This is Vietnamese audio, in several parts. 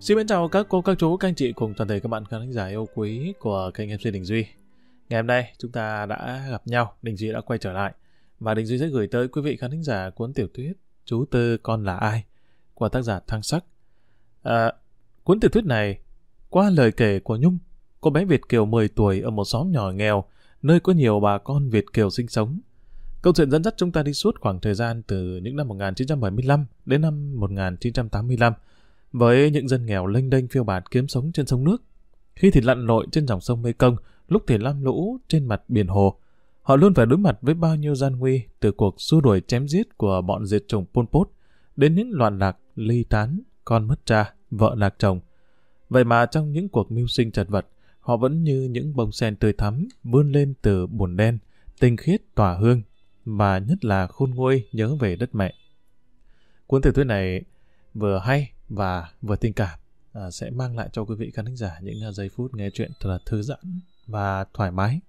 Xin mến chào các cô, các chú, các anh chị cùng toàn thể các bạn khán giả yêu quý của kênh MC Đình Duy. Ngày hôm nay chúng ta đã gặp nhau, Đình Duy đã quay trở lại và Đình Duy sẽ gửi tới quý vị khán giả cuốn tiểu thuyết Chú Tư Con Là Ai của tác giả Thăng Sắc. À, cuốn tiểu thuyết này qua lời kể của Nhung, cô bé Việt Kiều 10 tuổi ở một xóm nhỏ nghèo nơi có nhiều bà con Việt Kiều sinh sống. Câu chuyện dẫn dắt chúng ta đi suốt khoảng thời gian từ những năm 1975 đến năm 1985 với những dân nghèo lênh đênh phiêu bạt kiếm sống trên sông nước. Khi thì lặn lội trên dòng sông Mekong, lúc thì lam lũ trên mặt biển hồ. Họ luôn phải đối mặt với bao nhiêu gian nguy từ cuộc xua đuổi chém giết của bọn diệt chủng Pol Pot đến những loạn lạc, ly tán, con mất cha, vợ lạc chồng. Vậy mà trong những cuộc mưu sinh chật vật, họ vẫn như những bông sen tươi thắm vươn lên từ bùn đen, tinh khiết tỏa hương, và nhất là khôn nguôi nhớ về đất mẹ. Cuốn tiểu thuyết này vừa hay và vừa tình cảm à, sẽ mang lại cho quý vị khán giả những à, giây phút nghe chuyện thật là thư giãn và thoải mái.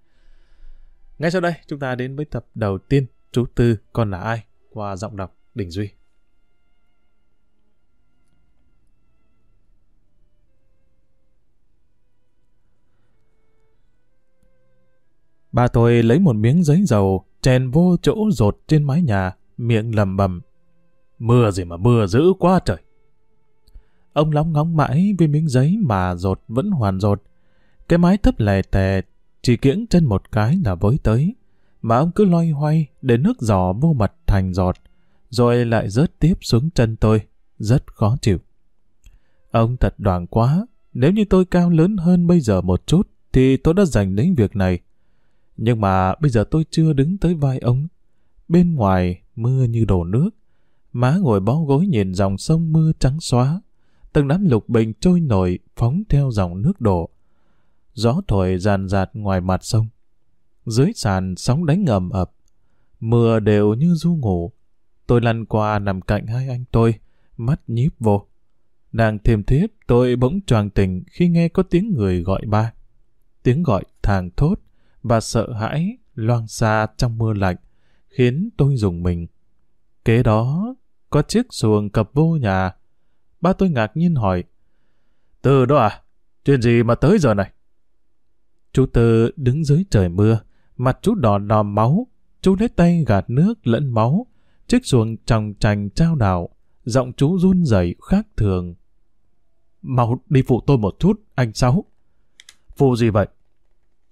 Ngay sau đây chúng ta đến với tập đầu tiên chú Tư còn là ai qua giọng đọc Đình Duy. bà tôi lấy một miếng giấy dầu chèn vô chỗ rột trên mái nhà, miệng lầm bầm. Mưa gì mà mưa dữ quá trời. Ông lóng ngóng mãi với miếng giấy mà rột vẫn hoàn rột. Cái mái thấp lè tè, chỉ kiễng chân một cái là với tới. Mà ông cứ loay hoay để nước giò vô mặt thành giọt, rồi lại rớt tiếp xuống chân tôi. Rất khó chịu. Ông thật đoàn quá. Nếu như tôi cao lớn hơn bây giờ một chút, thì tôi đã dành đến việc này. Nhưng mà bây giờ tôi chưa đứng tới vai ông. Bên ngoài, mưa như đổ nước. Má ngồi bó gối nhìn dòng sông mưa trắng xóa từng đám lục bình trôi nổi phóng theo dòng nước đổ. Gió thổi ràn rạt ngoài mặt sông. Dưới sàn sóng đánh ngầm ập. Mưa đều như du ngủ. Tôi lăn qua nằm cạnh hai anh tôi, mắt nhíp vô. Đang thêm thiếp, tôi bỗng choàng tỉnh khi nghe có tiếng người gọi ba. Tiếng gọi thàng thốt và sợ hãi loang xa trong mưa lạnh, khiến tôi dùng mình. Kế đó, có chiếc xuồng cập vô nhà, Ba tôi ngạc nhiên hỏi. Từ đó à? Chuyện gì mà tới giờ này? Chú Tư đứng dưới trời mưa, mặt chú đỏ đỏ máu, chú lấy tay gạt nước lẫn máu, chiếc xuồng tròng trành trao đảo, giọng chú run rẩy khác thường. Mau đi phụ tôi một chút, anh Sáu. Phụ gì vậy?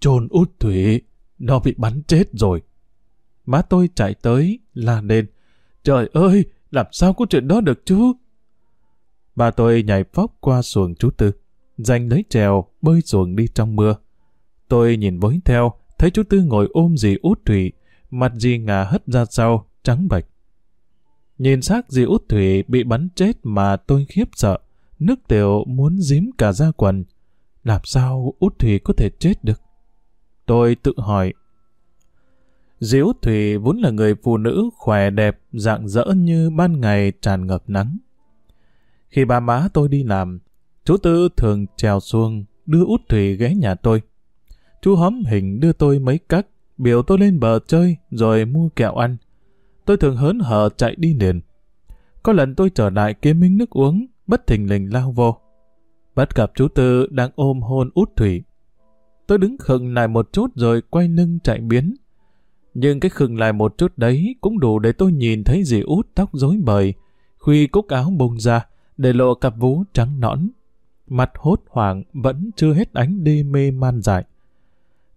Trôn út thủy, nó bị bắn chết rồi. Má tôi chạy tới, la lên. Trời ơi, làm sao có chuyện đó được chứ? Bà tôi nhảy phóc qua xuồng chú Tư, giành lấy trèo, bơi xuồng đi trong mưa. Tôi nhìn với theo, thấy chú Tư ngồi ôm dì út thủy, mặt dì ngà hất ra sau, trắng bạch. Nhìn xác dì út thủy bị bắn chết mà tôi khiếp sợ, nước tiểu muốn dím cả da quần. Làm sao út thủy có thể chết được? Tôi tự hỏi. Dì út thủy vốn là người phụ nữ khỏe đẹp, dạng dỡ như ban ngày tràn ngập nắng. Khi ba má tôi đi làm, chú Tư thường trèo xuông đưa út thủy ghé nhà tôi. Chú hóm hình đưa tôi mấy cắt, biểu tôi lên bờ chơi rồi mua kẹo ăn. Tôi thường hớn hở chạy đi liền. Có lần tôi trở lại kiếm miếng nước uống, bất thình lình lao vô. Bắt gặp chú Tư đang ôm hôn út thủy. Tôi đứng khựng lại một chút rồi quay lưng chạy biến. Nhưng cái khựng lại một chút đấy cũng đủ để tôi nhìn thấy dì út tóc rối bời, khuy cúc áo bông ra, để lộ cặp vú trắng nõn. Mặt hốt hoảng vẫn chưa hết ánh đê mê man dại.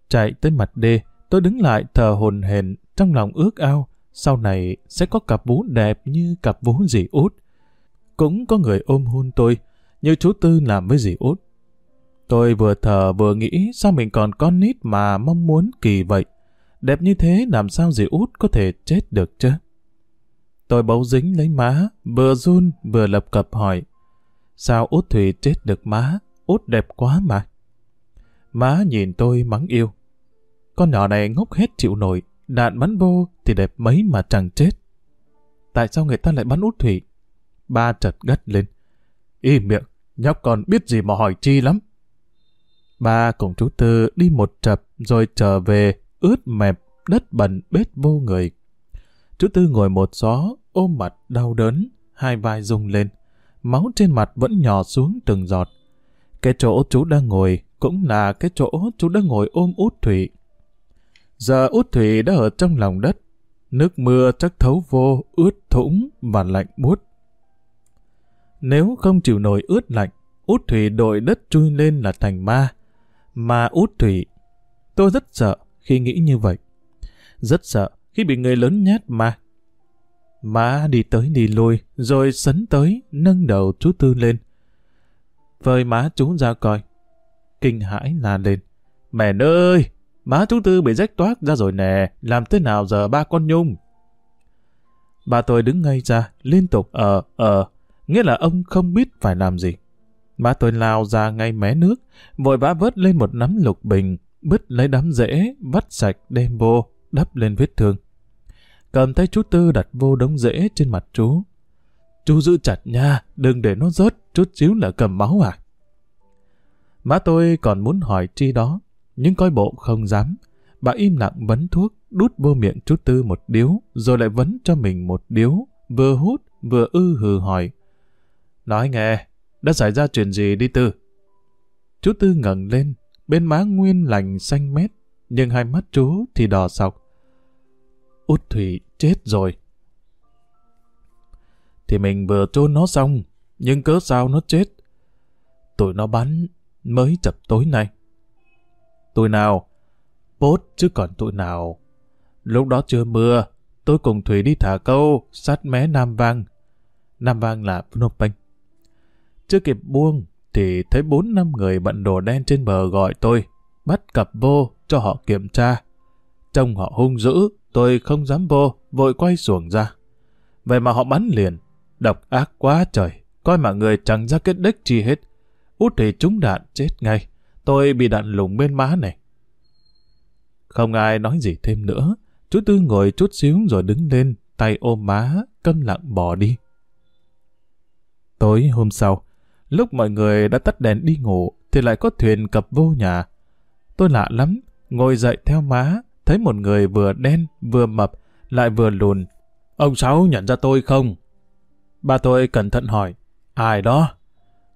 Chạy tới mặt đê, tôi đứng lại thờ hồn hển trong lòng ước ao, sau này sẽ có cặp vú đẹp như cặp vú dì út. Cũng có người ôm hôn tôi, như chú Tư làm với dì út. Tôi vừa thở vừa nghĩ sao mình còn con nít mà mong muốn kỳ vậy. Đẹp như thế làm sao dì út có thể chết được chứ? Tôi bấu dính lấy má, vừa run vừa lập cập hỏi. Sao út Thủy chết được má? Út đẹp quá mà. Má nhìn tôi mắng yêu. Con nhỏ này ngốc hết chịu nổi, đạn bắn vô thì đẹp mấy mà chẳng chết. Tại sao người ta lại bắn út Thủy? Ba chật gắt lên. Im miệng, nhóc còn biết gì mà hỏi chi lắm. Ba cùng chú Tư đi một chập rồi trở về ướt mẹp, đất bẩn bết vô người. Chú Tư ngồi một xó ôm mặt đau đớn, hai vai rung lên. máu trên mặt vẫn nhỏ xuống từng giọt. Cái chỗ chú đang ngồi cũng là cái chỗ chú đang ngồi ôm út thủy. Giờ út thủy đã ở trong lòng đất, nước mưa chắc thấu vô, ướt thủng và lạnh buốt. Nếu không chịu nổi ướt lạnh, út thủy đội đất chui lên là thành ma. Mà út thủy, tôi rất sợ khi nghĩ như vậy. Rất sợ khi bị người lớn nhát ma. Má đi tới đi lui, rồi sấn tới, nâng đầu chú Tư lên. Vơi má chú ra coi. Kinh hãi là lên. Mẹ ơi, má chú Tư bị rách toát ra rồi nè, làm thế nào giờ ba con Nhung? Bà tôi đứng ngay ra, liên tục ờ, ờ, nghĩa là ông không biết phải làm gì. Má tôi lao ra ngay mé nước, vội vã vớt lên một nắm lục bình, bứt lấy đám rễ, vắt sạch đem vô, đắp lên vết thương. Cầm tay chú Tư đặt vô đống rễ trên mặt chú. Chú giữ chặt nha, đừng để nó rớt, chút xíu là cầm máu à. Má tôi còn muốn hỏi chi đó, nhưng coi bộ không dám. Bà im lặng vấn thuốc, đút vô miệng chú Tư một điếu, rồi lại vấn cho mình một điếu, vừa hút vừa ư hừ hỏi. Nói nghe, đã xảy ra chuyện gì đi Tư? Chú Tư ngẩng lên, bên má nguyên lành xanh mét, nhưng hai mắt chú thì đỏ sọc. Út Thủy chết rồi. Thì mình vừa chôn nó xong, nhưng cớ sao nó chết? Tụi nó bắn mới chập tối nay. Tụi nào? Bốt chứ còn tụi nào? Lúc đó chưa mưa, tôi cùng Thủy đi thả câu, sát mé Nam Vang. Nam Vang là Phnom Penh. Chưa kịp buông, thì thấy bốn năm người bận đồ đen trên bờ gọi tôi, bắt cặp vô cho họ kiểm tra. Trông họ hung dữ, tôi không dám vô, vội quay xuồng ra. Vậy mà họ bắn liền, độc ác quá trời, coi mà người chẳng ra kết đích chi hết. Út thì trúng đạn chết ngay, tôi bị đạn lùng bên má này. Không ai nói gì thêm nữa, chú Tư ngồi chút xíu rồi đứng lên, tay ôm má, câm lặng bỏ đi. Tối hôm sau, lúc mọi người đã tắt đèn đi ngủ, thì lại có thuyền cập vô nhà. Tôi lạ lắm, ngồi dậy theo má, thấy một người vừa đen, vừa mập, lại vừa lùn. Ông Sáu nhận ra tôi không? Ba tôi cẩn thận hỏi. Ai đó?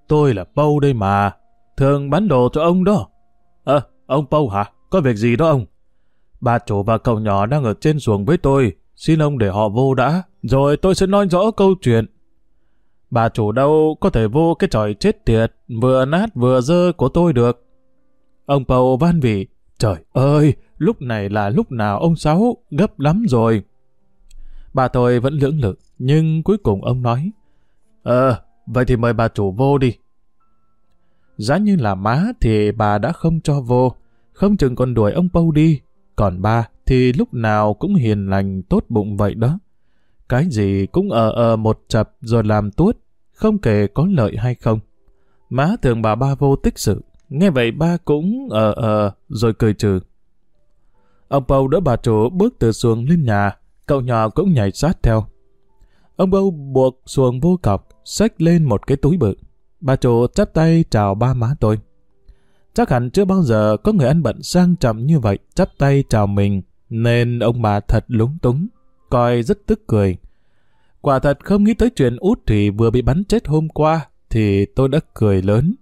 Tôi là Pâu đây mà. Thường bán đồ cho ông đó. Ơ, ông Pâu hả? Có việc gì đó ông? Bà chủ và cậu nhỏ đang ở trên xuồng với tôi. Xin ông để họ vô đã, rồi tôi sẽ nói rõ câu chuyện. Bà chủ đâu có thể vô cái tròi chết tiệt, vừa nát vừa dơ của tôi được. Ông Pâu van vỉ. Trời ơi, lúc này là lúc nào ông Sáu, gấp lắm rồi. Bà tôi vẫn lưỡng lự, nhưng cuối cùng ông nói, Ờ, vậy thì mời bà chủ vô đi. Giá như là má thì bà đã không cho vô, không chừng còn đuổi ông Pâu đi, còn ba thì lúc nào cũng hiền lành tốt bụng vậy đó. Cái gì cũng ờ ờ một chập rồi làm tuốt, không kể có lợi hay không. Má thường bà ba vô tích sự, nghe vậy ba cũng ờ ờ rồi cười trừ. Ông bầu đỡ bà chủ bước từ xuồng lên nhà, cậu nhỏ cũng nhảy sát theo. Ông bầu buộc xuồng vô cọc, xách lên một cái túi bự. Bà chủ chắp tay chào ba má tôi. Chắc hẳn chưa bao giờ có người ăn bận sang trọng như vậy chắp tay chào mình, nên ông bà thật lúng túng, coi rất tức cười. Quả thật không nghĩ tới chuyện út thì vừa bị bắn chết hôm qua, thì tôi đã cười lớn.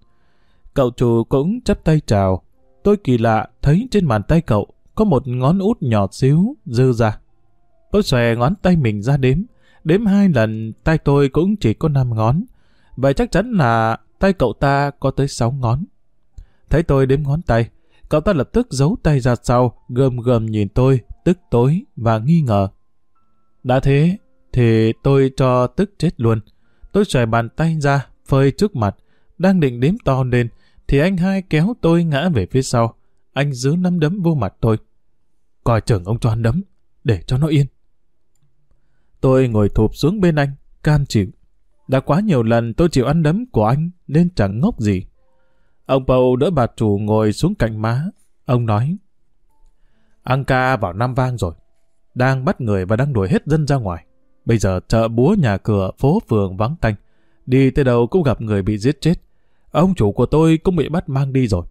Cậu chủ cũng chắp tay chào. Tôi kỳ lạ thấy trên bàn tay cậu có một ngón út nhỏ xíu, dư ra. Tôi xòe ngón tay mình ra đếm. Đếm hai lần, tay tôi cũng chỉ có năm ngón. Vậy chắc chắn là tay cậu ta có tới sáu ngón. Thấy tôi đếm ngón tay, cậu ta lập tức giấu tay ra sau, gầm gầm nhìn tôi, tức tối và nghi ngờ. Đã thế, thì tôi cho tức chết luôn. Tôi xòe bàn tay ra, phơi trước mặt, đang định đếm to lên, thì anh hai kéo tôi ngã về phía sau. Anh giữ nắm đấm vô mặt tôi. Coi chừng ông cho ăn đấm, để cho nó yên. Tôi ngồi thụp xuống bên anh, can chịu. Đã quá nhiều lần tôi chịu ăn đấm của anh, nên chẳng ngốc gì. Ông bầu đỡ bà chủ ngồi xuống cạnh má. Ông nói, Ăn ca vào Nam Vang rồi. Đang bắt người và đang đuổi hết dân ra ngoài. Bây giờ chợ búa nhà cửa, phố phường vắng tanh. Đi tới đâu cũng gặp người bị giết chết. Ông chủ của tôi cũng bị bắt mang đi rồi.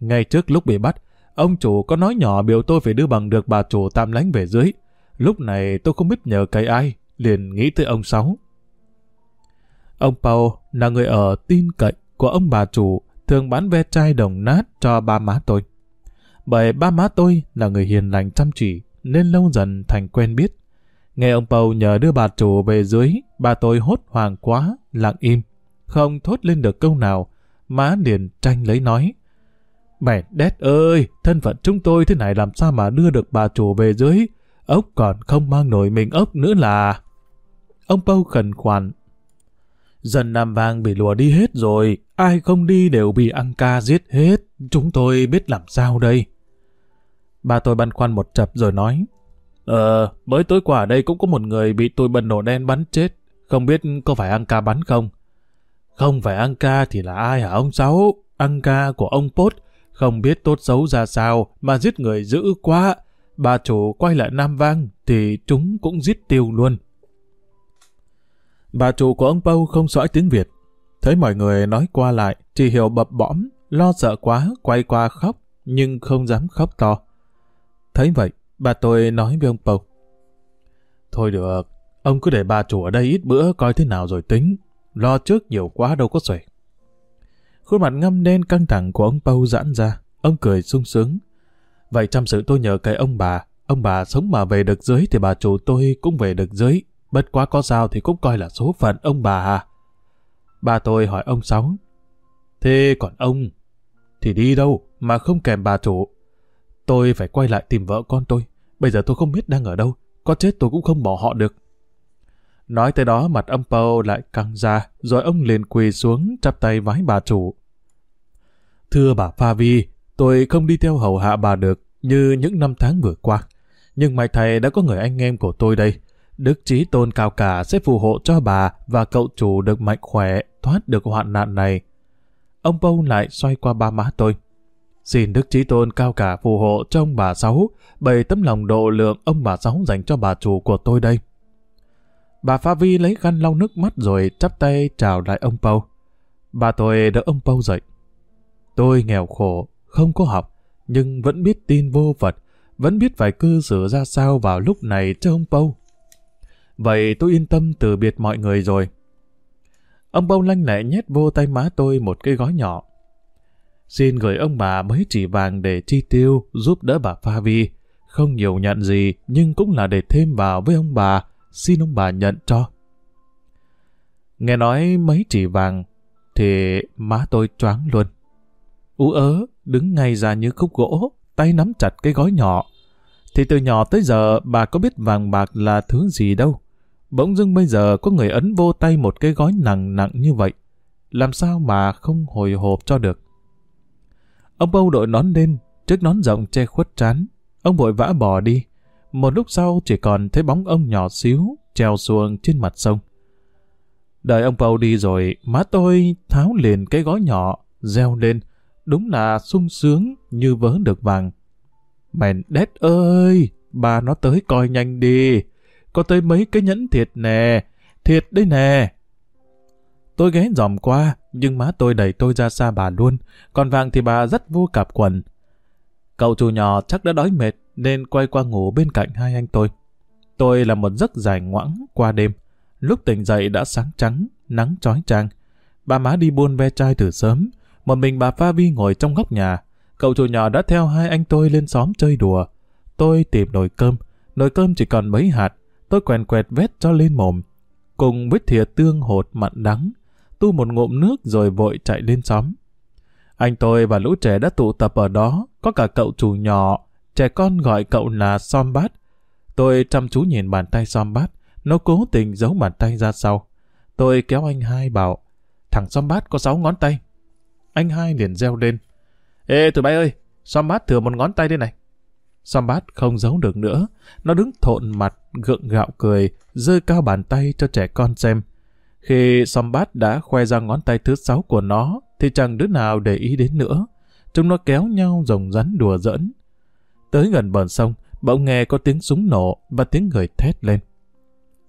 Ngay trước lúc bị bắt, ông chủ có nói nhỏ biểu tôi phải đưa bằng được bà chủ tạm lánh về dưới. Lúc này tôi không biết nhờ cái ai, liền nghĩ tới ông Sáu. Ông Paul là người ở tin cậy của ông bà chủ, thường bán ve chai đồng nát cho ba má tôi. Bởi ba má tôi là người hiền lành chăm chỉ, nên lâu dần thành quen biết. Nghe ông Paul nhờ đưa bà chủ về dưới, bà tôi hốt hoảng quá, lặng im, không thốt lên được câu nào, má liền tranh lấy nói. Mẹ đét ơi, thân phận chúng tôi thế này làm sao mà đưa được bà chủ về dưới, ốc còn không mang nổi mình ốc nữa là... Ông Pâu khẩn khoản. Dân Nam Vang bị lùa đi hết rồi, ai không đi đều bị ăn ca giết hết, chúng tôi biết làm sao đây. Bà tôi băn khoăn một chập rồi nói, Ờ, mới tối qua đây cũng có một người bị tôi bần nổ đen bắn chết, không biết có phải ăn ca bắn không? Không phải ăn ca thì là ai hả ông Sáu? Ăn ca của ông Pốt, không biết tốt xấu ra sao mà giết người dữ quá. Bà chủ quay lại Nam Vang thì chúng cũng giết tiêu luôn. Bà chủ của ông Pâu không sõi tiếng Việt. Thấy mọi người nói qua lại, chỉ hiểu bập bõm, lo sợ quá, quay qua khóc, nhưng không dám khóc to. Thấy vậy, bà tôi nói với ông Pâu. Thôi được, ông cứ để bà chủ ở đây ít bữa coi thế nào rồi tính. Lo trước nhiều quá đâu có xuể. Khuôn mặt ngâm đen căng thẳng của ông Pâu giãn ra, ông cười sung sướng. Vậy chăm sự tôi nhờ cái ông bà, ông bà sống mà về được dưới thì bà chủ tôi cũng về được dưới. Bất quá có sao thì cũng coi là số phận ông bà à. Bà tôi hỏi ông Sáu. Thế còn ông? Thì đi đâu mà không kèm bà chủ? Tôi phải quay lại tìm vợ con tôi. Bây giờ tôi không biết đang ở đâu. Có chết tôi cũng không bỏ họ được. Nói tới đó mặt ông Paul lại căng ra, rồi ông liền quỳ xuống chắp tay vái bà chủ. Thưa bà Pha Vi, tôi không đi theo hầu hạ bà được như những năm tháng vừa qua. Nhưng may thầy đã có người anh em của tôi đây. Đức Trí Tôn cao cả sẽ phù hộ cho bà và cậu chủ được mạnh khỏe, thoát được hoạn nạn này. Ông Paul lại xoay qua ba má tôi. Xin Đức Trí Tôn cao cả phù hộ cho ông bà Sáu, bày tấm lòng độ lượng ông bà Sáu dành cho bà chủ của tôi đây. Bà Pha Vi lấy khăn lau nước mắt rồi chắp tay chào lại ông Paul. Bà tôi đỡ ông Paul dậy. Tôi nghèo khổ, không có học, nhưng vẫn biết tin vô Phật, vẫn biết phải cư xử ra sao vào lúc này cho ông Paul. Vậy tôi yên tâm từ biệt mọi người rồi. Ông Paul lanh lẹ nhét vô tay má tôi một cái gói nhỏ. Xin gửi ông bà mấy chỉ vàng để chi tiêu, giúp đỡ bà Pha Vi. Không nhiều nhận gì, nhưng cũng là để thêm vào với ông bà, xin ông bà nhận cho. Nghe nói mấy chỉ vàng, thì má tôi choáng luôn. Ú ớ, đứng ngay ra như khúc gỗ, tay nắm chặt cái gói nhỏ. Thì từ nhỏ tới giờ bà có biết vàng bạc là thứ gì đâu. Bỗng dưng bây giờ có người ấn vô tay một cái gói nặng nặng như vậy. Làm sao mà không hồi hộp cho được. Ông bâu đội nón lên, chiếc nón rộng che khuất trán. Ông vội vã bỏ đi. Một lúc sau chỉ còn thấy bóng ông nhỏ xíu treo xuồng trên mặt sông. Đợi ông Paul đi rồi, má tôi tháo liền cái gói nhỏ, reo lên. Đúng là sung sướng như vớ được vàng. Mèn đét ơi, bà nó tới coi nhanh đi. Có tới mấy cái nhẫn thiệt nè, thiệt đây nè. Tôi ghé dòm qua, nhưng má tôi đẩy tôi ra xa bà luôn, còn vàng thì bà rất vô cặp quần. Cậu chủ nhỏ chắc đã đói mệt, nên quay qua ngủ bên cạnh hai anh tôi. Tôi là một giấc dài ngoãng qua đêm. Lúc tỉnh dậy đã sáng trắng, nắng chói chang. Bà má đi buôn ve chai từ sớm, một mình bà Pha Vi ngồi trong góc nhà. Cậu chủ nhỏ đã theo hai anh tôi lên xóm chơi đùa. Tôi tìm nồi cơm, nồi cơm chỉ còn mấy hạt. Tôi quèn quẹt vét cho lên mồm. Cùng với thìa tương hột mặn đắng, tu một ngụm nước rồi vội chạy lên xóm. Anh tôi và lũ trẻ đã tụ tập ở đó, có cả cậu chủ nhỏ, trẻ con gọi cậu là Som Bát. Tôi chăm chú nhìn bàn tay Som Bát, nó cố tình giấu bàn tay ra sau. Tôi kéo anh hai bảo, thằng Som Bát có sáu ngón tay. Anh hai liền reo lên. Ê tụi bay ơi, Som Bát thừa một ngón tay đây này. Som Bát không giấu được nữa, nó đứng thộn mặt, gượng gạo cười, rơi cao bàn tay cho trẻ con xem. Khi Som Bát đã khoe ra ngón tay thứ sáu của nó, thì chẳng đứa nào để ý đến nữa. Chúng nó kéo nhau rồng rắn đùa giỡn. Tới gần bờ sông, bỗng nghe có tiếng súng nổ và tiếng người thét lên.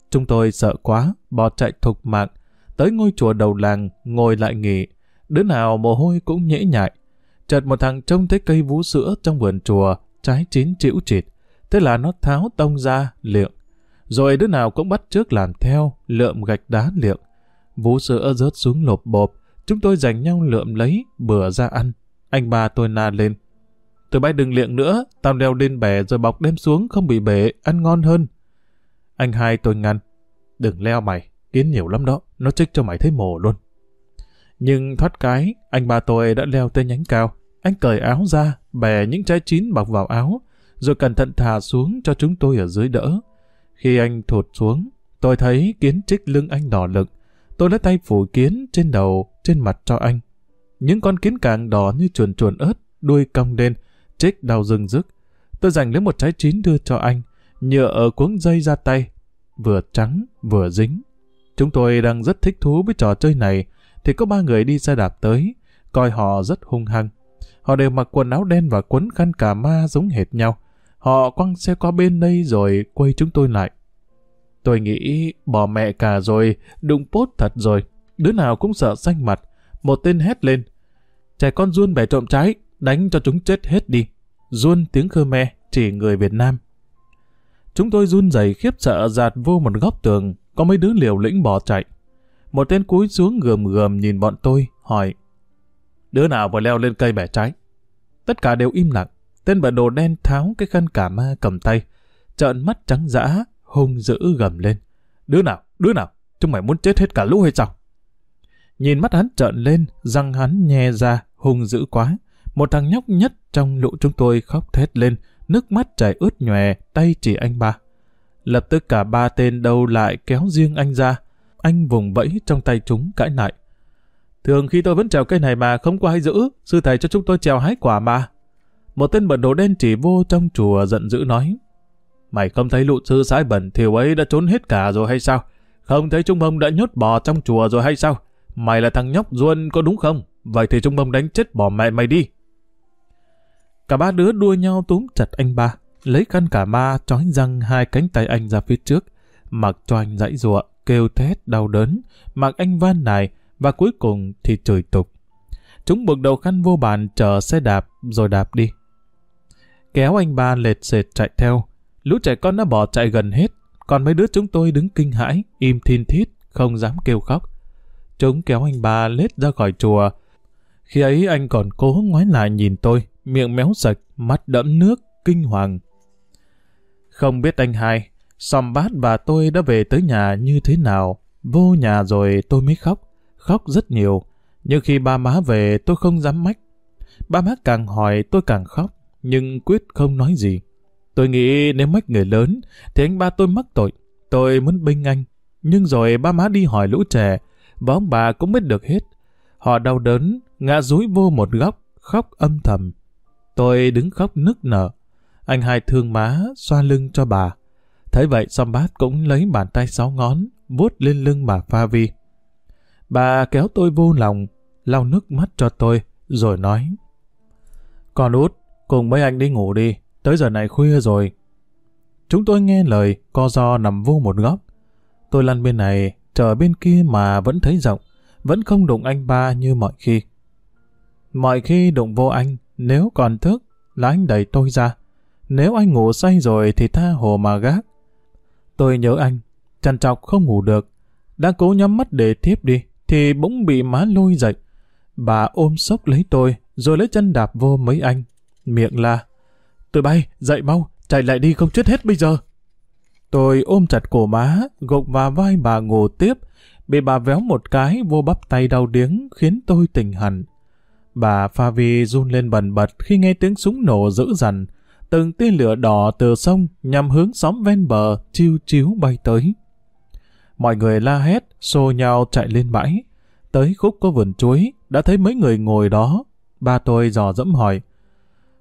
Chúng tôi sợ quá, bỏ chạy thục mạng, tới ngôi chùa đầu làng, ngồi lại nghỉ. Đứa nào mồ hôi cũng nhễ nhại. Chợt một thằng trông thấy cây vú sữa trong vườn chùa, trái chín chịu chịt. Thế là nó tháo tông ra, liệng. Rồi đứa nào cũng bắt trước làm theo, lượm gạch đá liệng. Vú sữa rớt xuống lộp bộp, chúng tôi giành nhau lượm lấy, bừa ra ăn. Anh ba tôi na lên. Tụi bay đừng liệng nữa, tao leo lên bè rồi bọc đem xuống không bị bể, ăn ngon hơn. Anh hai tôi ngăn. Đừng leo mày, kiến nhiều lắm đó, nó trích cho mày thấy mồ luôn. Nhưng thoát cái, anh ba tôi đã leo tới nhánh cao. Anh cởi áo ra, bè những trái chín bọc vào áo, rồi cẩn thận thả xuống cho chúng tôi ở dưới đỡ. Khi anh thụt xuống, tôi thấy kiến trích lưng anh đỏ lực. Tôi lấy tay phủ kiến trên đầu, trên mặt cho anh. Những con kiến càng đỏ như chuồn chuồn ớt, đuôi cong lên, trích đau rừng rức. Tôi giành lấy một trái chín đưa cho anh, nhựa ở cuống dây ra tay, vừa trắng vừa dính. Chúng tôi đang rất thích thú với trò chơi này, thì có ba người đi xe đạp tới, coi họ rất hung hăng. Họ đều mặc quần áo đen và quấn khăn cà ma giống hệt nhau. Họ quăng xe qua bên đây rồi quay chúng tôi lại. Tôi nghĩ bỏ mẹ cả rồi, đụng pốt thật rồi. Đứa nào cũng sợ xanh mặt. Một tên hét lên. Trẻ con run bẻ trộm trái, đánh cho chúng chết hết đi. Run tiếng Khmer, chỉ người Việt Nam. Chúng tôi run rẩy khiếp sợ giạt vô một góc tường, có mấy đứa liều lĩnh bỏ chạy. Một tên cúi xuống gườm gườm nhìn bọn tôi, hỏi. Đứa nào vừa leo lên cây bẻ trái? Tất cả đều im lặng. Tên bà đồ đen tháo cái khăn cả ma cầm tay, trợn mắt trắng dã, hung dữ gầm lên. Đứa nào? Đứa nào? Chúng mày muốn chết hết cả lũ hay sao? Nhìn mắt hắn trợn lên, răng hắn nhe ra, hung dữ quá. Một thằng nhóc nhất trong lũ chúng tôi khóc thét lên, nước mắt chảy ướt nhòe, tay chỉ anh ba. Lập tức cả ba tên đầu lại kéo riêng anh ra. Anh vùng vẫy trong tay chúng cãi lại. Thường khi tôi vẫn trèo cây này mà không có ai giữ, sư thầy cho chúng tôi trèo hái quả mà. Một tên bẩn đồ đen chỉ vô trong chùa giận dữ nói. Mày không thấy lụ sư sái bẩn thiểu ấy đã trốn hết cả rồi hay sao? Không thấy Trung Mông đã nhốt bò trong chùa rồi hay sao? Mày là thằng nhóc ruôn có đúng không? Vậy thì Trung Mông đánh chết bỏ mẹ mày đi. Cả ba đứa đua nhau túm chặt anh ba, lấy khăn cả ma trói răng hai cánh tay anh ra phía trước, mặc cho anh dãy ruộng, kêu thét đau đớn, mặc anh van nài và cuối cùng thì chửi tục. Chúng buộc đầu khăn vô bàn chờ xe đạp rồi đạp đi. Kéo anh ba lệt sệt chạy theo, lũ trẻ con đã bỏ chạy gần hết, còn mấy đứa chúng tôi đứng kinh hãi, im thin thít, không dám kêu khóc. Chúng kéo anh ba lết ra khỏi chùa. Khi ấy anh còn cố ngoái lại nhìn tôi, miệng méo sạch, mắt đẫm nước, kinh hoàng. Không biết anh hai, Sòm bát và tôi đã về tới nhà như thế nào. Vô nhà rồi tôi mới khóc, khóc rất nhiều. Nhưng khi ba má về tôi không dám mách. Ba má càng hỏi tôi càng khóc, nhưng quyết không nói gì. Tôi nghĩ nếu mách người lớn thì anh ba tôi mắc tội. Tôi muốn binh anh. Nhưng rồi ba má đi hỏi lũ trẻ và ông bà cũng biết được hết. Họ đau đớn, ngã rúi vô một góc, khóc âm thầm. Tôi đứng khóc nức nở. Anh hai thương má, xoa lưng cho bà. Thấy vậy xong Bát cũng lấy bàn tay sáu ngón, vuốt lên lưng bà Pha Vi. Bà kéo tôi vô lòng, lau nước mắt cho tôi, rồi nói. Con út, cùng mấy anh đi ngủ đi, tới giờ này khuya rồi. Chúng tôi nghe lời, co do nằm vô một góc. Tôi lăn bên này, chờ bên kia mà vẫn thấy rộng, vẫn không đụng anh ba như mọi khi. Mọi khi đụng vô anh, nếu còn thức, là anh đẩy tôi ra. Nếu anh ngủ say rồi thì tha hồ mà gác. Tôi nhớ anh, chăn trọc không ngủ được. Đang cố nhắm mắt để tiếp đi, thì bỗng bị má lôi dậy. Bà ôm sốc lấy tôi, rồi lấy chân đạp vô mấy anh. Miệng la. Tôi bay, dậy mau, chạy lại đi không chết hết bây giờ. Tôi ôm chặt cổ má, gục vào vai bà ngủ tiếp, bị bà véo một cái vô bắp tay đau điếng khiến tôi tỉnh hẳn. Bà Pha Vi run lên bần bật khi nghe tiếng súng nổ dữ dằn, từng tia lửa đỏ từ sông nhằm hướng xóm ven bờ chiêu chiếu bay tới. Mọi người la hét, xô nhau chạy lên bãi. Tới khúc có vườn chuối, đã thấy mấy người ngồi đó. Ba tôi dò dẫm hỏi.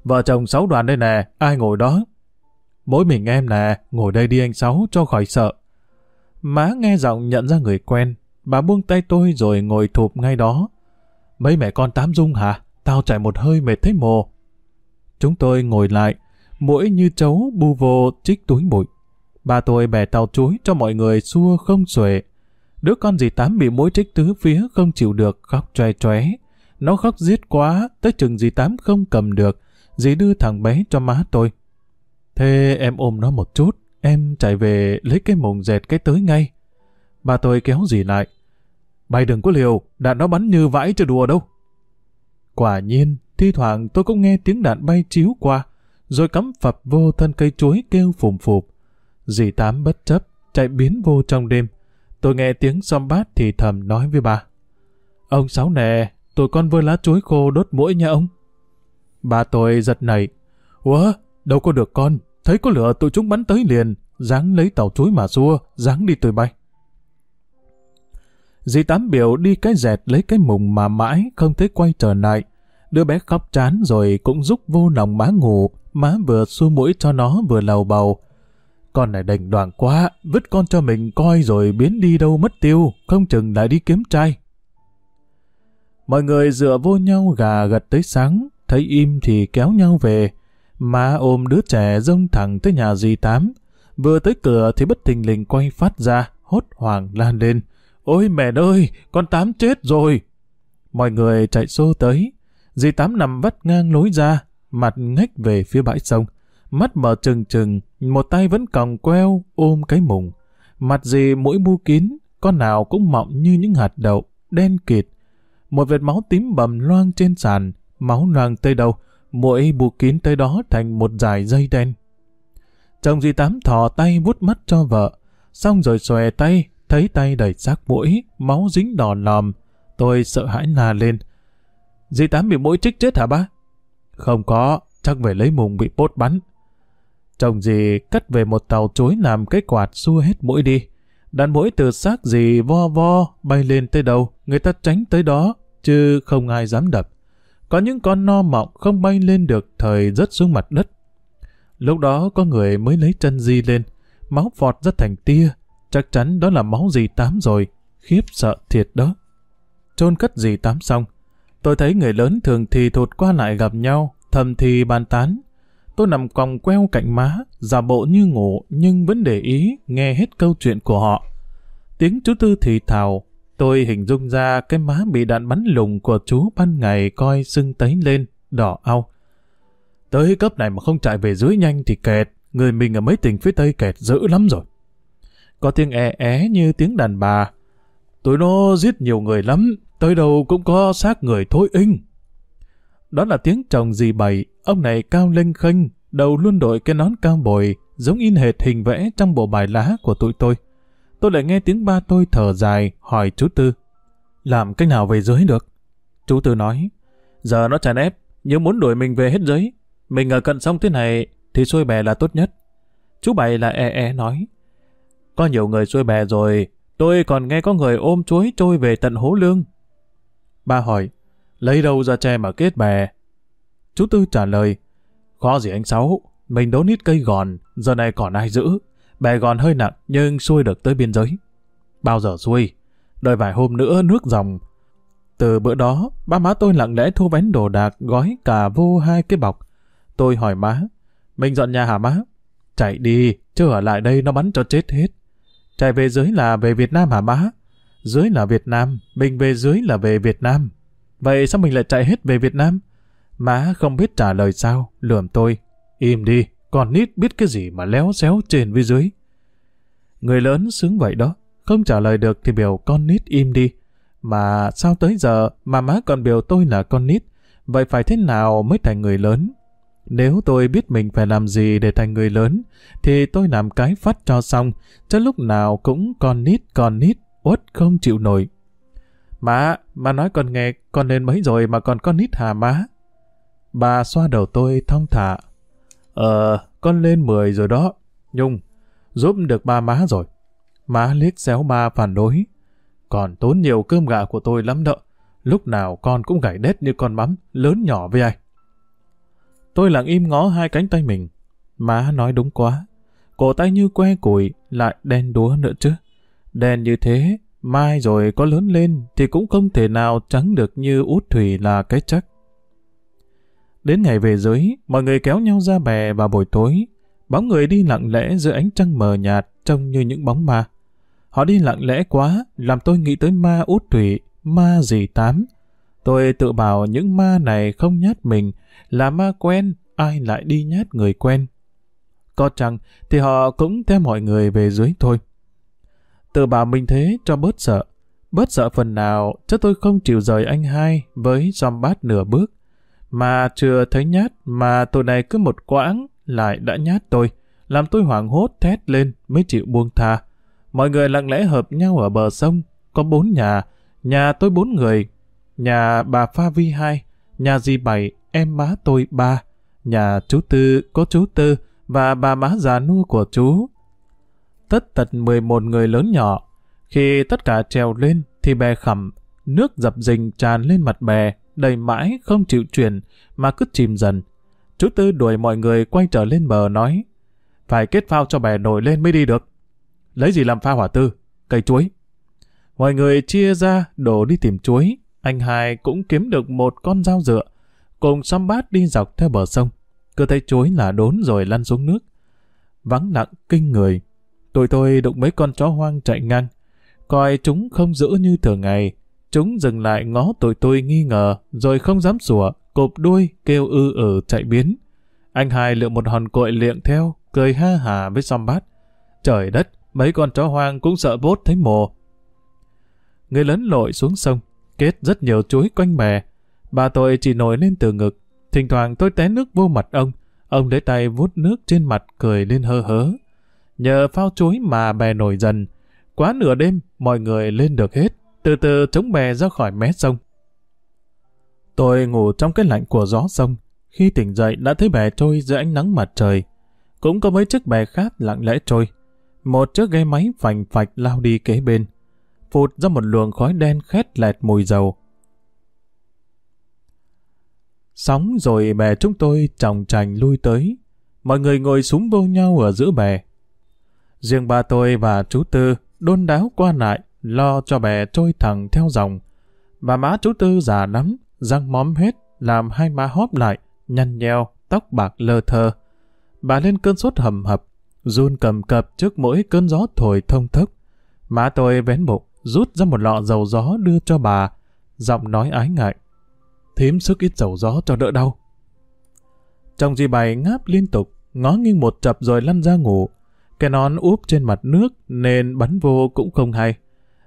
Vợ chồng sáu đoàn đây nè, ai ngồi đó? Mỗi mình em nè, ngồi đây đi anh Sáu cho khỏi sợ. Má nghe giọng nhận ra người quen, bà buông tay tôi rồi ngồi thụp ngay đó. Mấy mẹ con tám dung hả? Tao chạy một hơi mệt thấy mồ. Chúng tôi ngồi lại, mũi như chấu bu vô trích túi bụi. Ba tôi bè tàu chuối cho mọi người xua không xuể. Đứa con dì Tám bị mũi trích tứ phía không chịu được, khóc tre tróe. Nó khóc giết quá, tới chừng dì Tám không cầm được, dì đưa thằng bé cho má tôi. Thế em ôm nó một chút, em chạy về lấy cái mùng dẹt cái tới ngay. Bà tôi kéo dì lại bay đừng có liều, đạn nó bắn như vãi cho đùa đâu. Quả nhiên, thi thoảng tôi cũng nghe tiếng đạn bay chiếu qua, rồi cắm phập vô thân cây chuối kêu phùm phụp. Dì Tám bất chấp, chạy biến vô trong đêm. Tôi nghe tiếng xóm bát thì thầm nói với bà. Ông Sáu nè, tụi con vơi lá chuối khô đốt mũi nha ông. Bà tôi giật nảy. Ủa, đâu có được con, thấy có lửa tụi chúng bắn tới liền, dáng lấy tàu chuối mà xua, dáng đi tụi bay. Dì Tám biểu đi cái dẹt lấy cái mùng mà mãi không thấy quay trở lại. Đứa bé khóc chán rồi cũng rúc vô lòng má ngủ, má vừa xua mũi cho nó vừa lầu bầu. Con này đành đoàn quá, vứt con cho mình coi rồi biến đi đâu mất tiêu, không chừng lại đi kiếm trai. Mọi người dựa vô nhau gà gật tới sáng, thấy im thì kéo nhau về. Má ôm đứa trẻ rông thẳng tới nhà dì Tám. Vừa tới cửa thì bất thình lình quay phát ra, hốt hoảng lan lên. Ôi mẹ ơi, con Tám chết rồi. Mọi người chạy xô tới. Dì Tám nằm vắt ngang lối ra, mặt ngách về phía bãi sông. Mắt mở trừng trừng, một tay vẫn còng queo ôm cái mùng. Mặt dì mũi bu kín, con nào cũng mọng như những hạt đậu, đen kịt. Một vệt máu tím bầm loang trên sàn, máu loang tới đâu, mũi bu kín tới đó thành một dải dây đen. Chồng dì Tám thò tay vút mắt cho vợ, xong rồi xòe tay, thấy tay đầy xác mũi, máu dính đỏ lòm. Tôi sợ hãi la lên. Dì Tám bị mũi trích chết hả ba? Không có, chắc về lấy mùng bị bốt bắn. Chồng dì cắt về một tàu chuối làm cái quạt xua hết mũi đi. Đàn mũi từ xác dì vo vo bay lên tới đâu, người ta tránh tới đó, chứ không ai dám đập. Có những con no mọng không bay lên được thời rớt xuống mặt đất. Lúc đó có người mới lấy chân di lên, máu phọt ra thành tia, chắc chắn đó là máu dì tám rồi, khiếp sợ thiệt đó. Trôn cất dì tám xong, tôi thấy người lớn thường thì thụt qua lại gặp nhau, thầm thì bàn tán. Tôi nằm còng queo cạnh má, giả bộ như ngủ nhưng vẫn để ý nghe hết câu chuyện của họ. Tiếng chú Tư thì thào, tôi hình dung ra cái má bị đạn bắn lùng của chú ban ngày coi sưng tấy lên, đỏ au. Tới cấp này mà không chạy về dưới nhanh thì kẹt, người mình ở mấy tỉnh phía Tây kẹt dữ lắm rồi. Có tiếng e é như tiếng đàn bà. Tụi nó giết nhiều người lắm, tới đâu cũng có xác người thối inh. Đó là tiếng chồng dì bày, ông này cao lênh khênh, đầu luôn đội cái nón cao bồi, giống in hệt hình vẽ trong bộ bài lá của tụi tôi. Tôi lại nghe tiếng ba tôi thở dài, hỏi chú Tư. Làm cách nào về dưới được? Chú Tư nói, giờ nó chán ép, nhưng muốn đuổi mình về hết giấy. Mình ở cận sông thế này thì xuôi bè là tốt nhất. Chú Bảy là e e nói, có nhiều người xuôi bè rồi, tôi còn nghe có người ôm chuối trôi về tận hố lương. Ba hỏi, lấy đâu ra tre mà kết bè? Chú Tư trả lời, khó gì anh Sáu, mình đốn ít cây gòn, giờ này còn ai giữ. Bè gòn hơi nặng nhưng xuôi được tới biên giới. Bao giờ xuôi? Đợi vài hôm nữa nước dòng. Từ bữa đó, ba má tôi lặng lẽ thu bánh đồ đạc gói cả vô hai cái bọc. Tôi hỏi má, mình dọn nhà hả má? Chạy đi, chứ ở lại đây nó bắn cho chết hết. Chạy về dưới là về Việt Nam hả má? Dưới là Việt Nam, mình về dưới là về Việt Nam. Vậy sao mình lại chạy hết về Việt Nam? Má không biết trả lời sao, lườm tôi. Im đi, còn nít biết cái gì mà léo xéo trên với dưới. Người lớn sướng vậy đó, không trả lời được thì biểu con nít im đi. Mà sao tới giờ mà má còn biểu tôi là con nít, vậy phải thế nào mới thành người lớn? Nếu tôi biết mình phải làm gì để thành người lớn, thì tôi làm cái phát cho xong, cho lúc nào cũng con nít con nít, uất không chịu nổi. Má, má nói con nghe, con lên mấy rồi mà còn con nít hả má? Bà xoa đầu tôi thong thả. Ờ, con lên 10 rồi đó. Nhung, giúp được ba má rồi. Má liếc xéo ba phản đối. Còn tốn nhiều cơm gạo của tôi lắm đó. Lúc nào con cũng gảy đét như con mắm, lớn nhỏ với ai. Tôi lặng im ngó hai cánh tay mình. Má nói đúng quá. Cổ tay như que củi, lại đen đúa nữa chứ. Đen như thế, mai rồi có lớn lên thì cũng không thể nào trắng được như út thủy là cái chắc. Đến ngày về dưới, mọi người kéo nhau ra bè vào buổi tối. Bóng người đi lặng lẽ giữa ánh trăng mờ nhạt trông như những bóng ma. Họ đi lặng lẽ quá, làm tôi nghĩ tới ma út thủy, ma dì tám. Tôi tự bảo những ma này không nhát mình, là ma quen, ai lại đi nhát người quen. Có chăng thì họ cũng theo mọi người về dưới thôi. Tự bảo mình thế cho bớt sợ. Bớt sợ phần nào, chứ tôi không chịu rời anh hai với xóm bát nửa bước. Mà chưa thấy nhát, mà tụi này cứ một quãng lại đã nhát tôi, làm tôi hoảng hốt thét lên mới chịu buông tha. Mọi người lặng lẽ hợp nhau ở bờ sông, có bốn nhà, nhà tôi bốn người, nhà bà Pha Vi hai, nhà dì bảy, em má tôi ba, nhà chú Tư có chú Tư và bà má già nua của chú. Tất tật 11 người lớn nhỏ, khi tất cả trèo lên thì bè khẩm, nước dập dình tràn lên mặt bè, đầy mãi không chịu chuyển mà cứ chìm dần. Chú Tư đuổi mọi người quay trở lên bờ nói, phải kết phao cho bè nổi lên mới đi được. Lấy gì làm phao hỏa tư? Cây chuối. Mọi người chia ra đổ đi tìm chuối. Anh hai cũng kiếm được một con dao dựa, cùng xăm bát đi dọc theo bờ sông. Cứ thấy chuối là đốn rồi lăn xuống nước. Vắng lặng kinh người. Tụi tôi đụng mấy con chó hoang chạy ngang. Coi chúng không giữ như thường ngày. Chúng dừng lại ngó tụi tôi nghi ngờ, rồi không dám sủa, cộp đuôi, kêu ư ử chạy biến. Anh hai lựa một hòn cội liệng theo, cười ha hà với xăm bát. Trời đất, mấy con chó hoang cũng sợ bốt thấy mồ. Người lớn lội xuống sông, kết rất nhiều chuối quanh bè. Bà tôi chỉ nổi lên từ ngực. Thỉnh thoảng tôi té nước vô mặt ông. Ông lấy tay vuốt nước trên mặt cười lên hơ hớ. Nhờ phao chuối mà bè nổi dần. Quá nửa đêm, mọi người lên được hết. Từ từ chống bè ra khỏi mé sông. Tôi ngủ trong cái lạnh của gió sông. Khi tỉnh dậy đã thấy bè trôi dưới ánh nắng mặt trời. Cũng có mấy chiếc bè khác lặng lẽ trôi. Một chiếc ghe máy phành phạch lao đi kế bên. Phụt ra một luồng khói đen khét lẹt mùi dầu. Sóng rồi bè chúng tôi chòng chành lui tới. Mọi người ngồi súng vô nhau ở giữa bè. Riêng ba tôi và chú Tư đôn đáo qua lại, lo cho bè trôi thẳng theo dòng. Bà má chú Tư già lắm, răng móm hết, làm hai má hóp lại, nhăn nheo, tóc bạc lơ thơ. Bà lên cơn sốt hầm hập, run cầm cập trước mỗi cơn gió thổi thông thức. Má tôi vén bụng, rút ra một lọ dầu gió đưa cho bà, giọng nói ái ngại. Thím sức ít dầu gió cho đỡ đau. Chồng dì bày ngáp liên tục, ngó nghiêng một chập rồi lăn ra ngủ. Cái nón úp trên mặt nước nên bắn vô cũng không hay.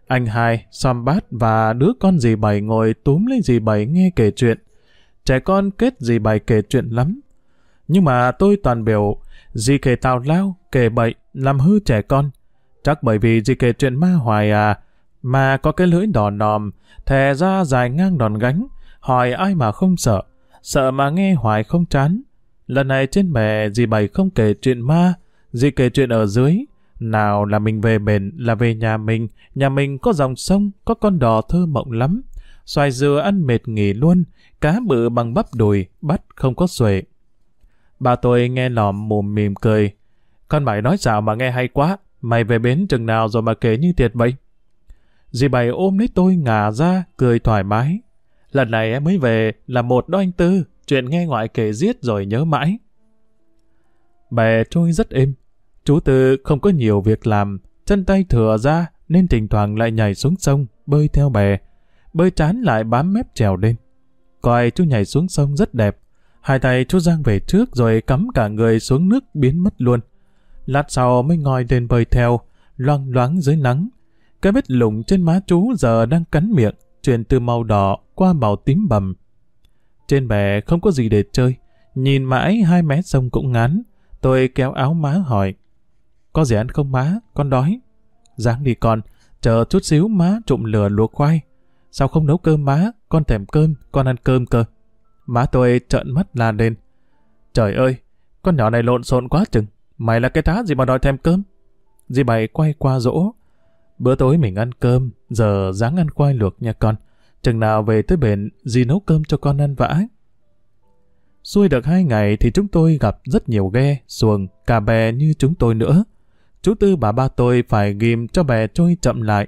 Anh hai, xòm bát và đứa con dì bày ngồi túm lấy dì bày nghe kể chuyện. Trẻ con kết dì bày kể chuyện lắm. Nhưng mà tôi toàn biểu dì kể tào lao, kể bậy, làm hư trẻ con. Chắc bởi vì dì kể chuyện ma hoài à, mà có cái lưỡi đỏ nòm, thè ra dài ngang đòn gánh, hỏi ai mà không sợ, sợ mà nghe hoài không chán. Lần này trên bè dì bảy không kể chuyện ma, dì kể chuyện ở dưới. Nào là mình về bền, là về nhà mình, nhà mình có dòng sông, có con đò thơ mộng lắm. Xoài dừa ăn mệt nghỉ luôn, cá bự bằng bắp đùi, bắt không có xuệ. Bà tôi nghe lòm mồm mỉm cười. Con mày nói xạo mà nghe hay quá, mày về bến chừng nào rồi mà kể như thiệt vậy? Dì bảy ôm lấy tôi ngả ra, cười thoải mái. Lần này em mới về là một đó anh Tư, chuyện nghe ngoại kể giết rồi nhớ mãi. Bè trôi rất êm. Chú Tư không có nhiều việc làm, chân tay thừa ra nên thỉnh thoảng lại nhảy xuống sông, bơi theo bè. Bơi chán lại bám mép trèo lên. Coi chú nhảy xuống sông rất đẹp. Hai tay chú Giang về trước rồi cắm cả người xuống nước biến mất luôn. Lát sau mới ngồi lên bơi theo, loang loáng dưới nắng, cái vết lủng trên má chú giờ đang cắn miệng, chuyển từ màu đỏ qua màu tím bầm. Trên bè không có gì để chơi, nhìn mãi hai mé sông cũng ngán. Tôi kéo áo má hỏi, có gì ăn không má, con đói. Giáng đi con, chờ chút xíu má trộm lửa luộc khoai. Sao không nấu cơm má, con thèm cơm, con ăn cơm cơ. Má tôi trợn mắt la lên. Trời ơi, con nhỏ này lộn xộn quá chừng. Mày là cái thá gì mà đòi thèm cơm? Dì bày quay qua rỗ, Bữa tối mình ăn cơm, giờ dáng ăn khoai luộc nha con. Chừng nào về tới bền, dì nấu cơm cho con ăn vãi. Xuôi được hai ngày thì chúng tôi gặp rất nhiều ghe, xuồng, cà bè như chúng tôi nữa. Chú Tư bà ba tôi phải ghim cho bè trôi chậm lại.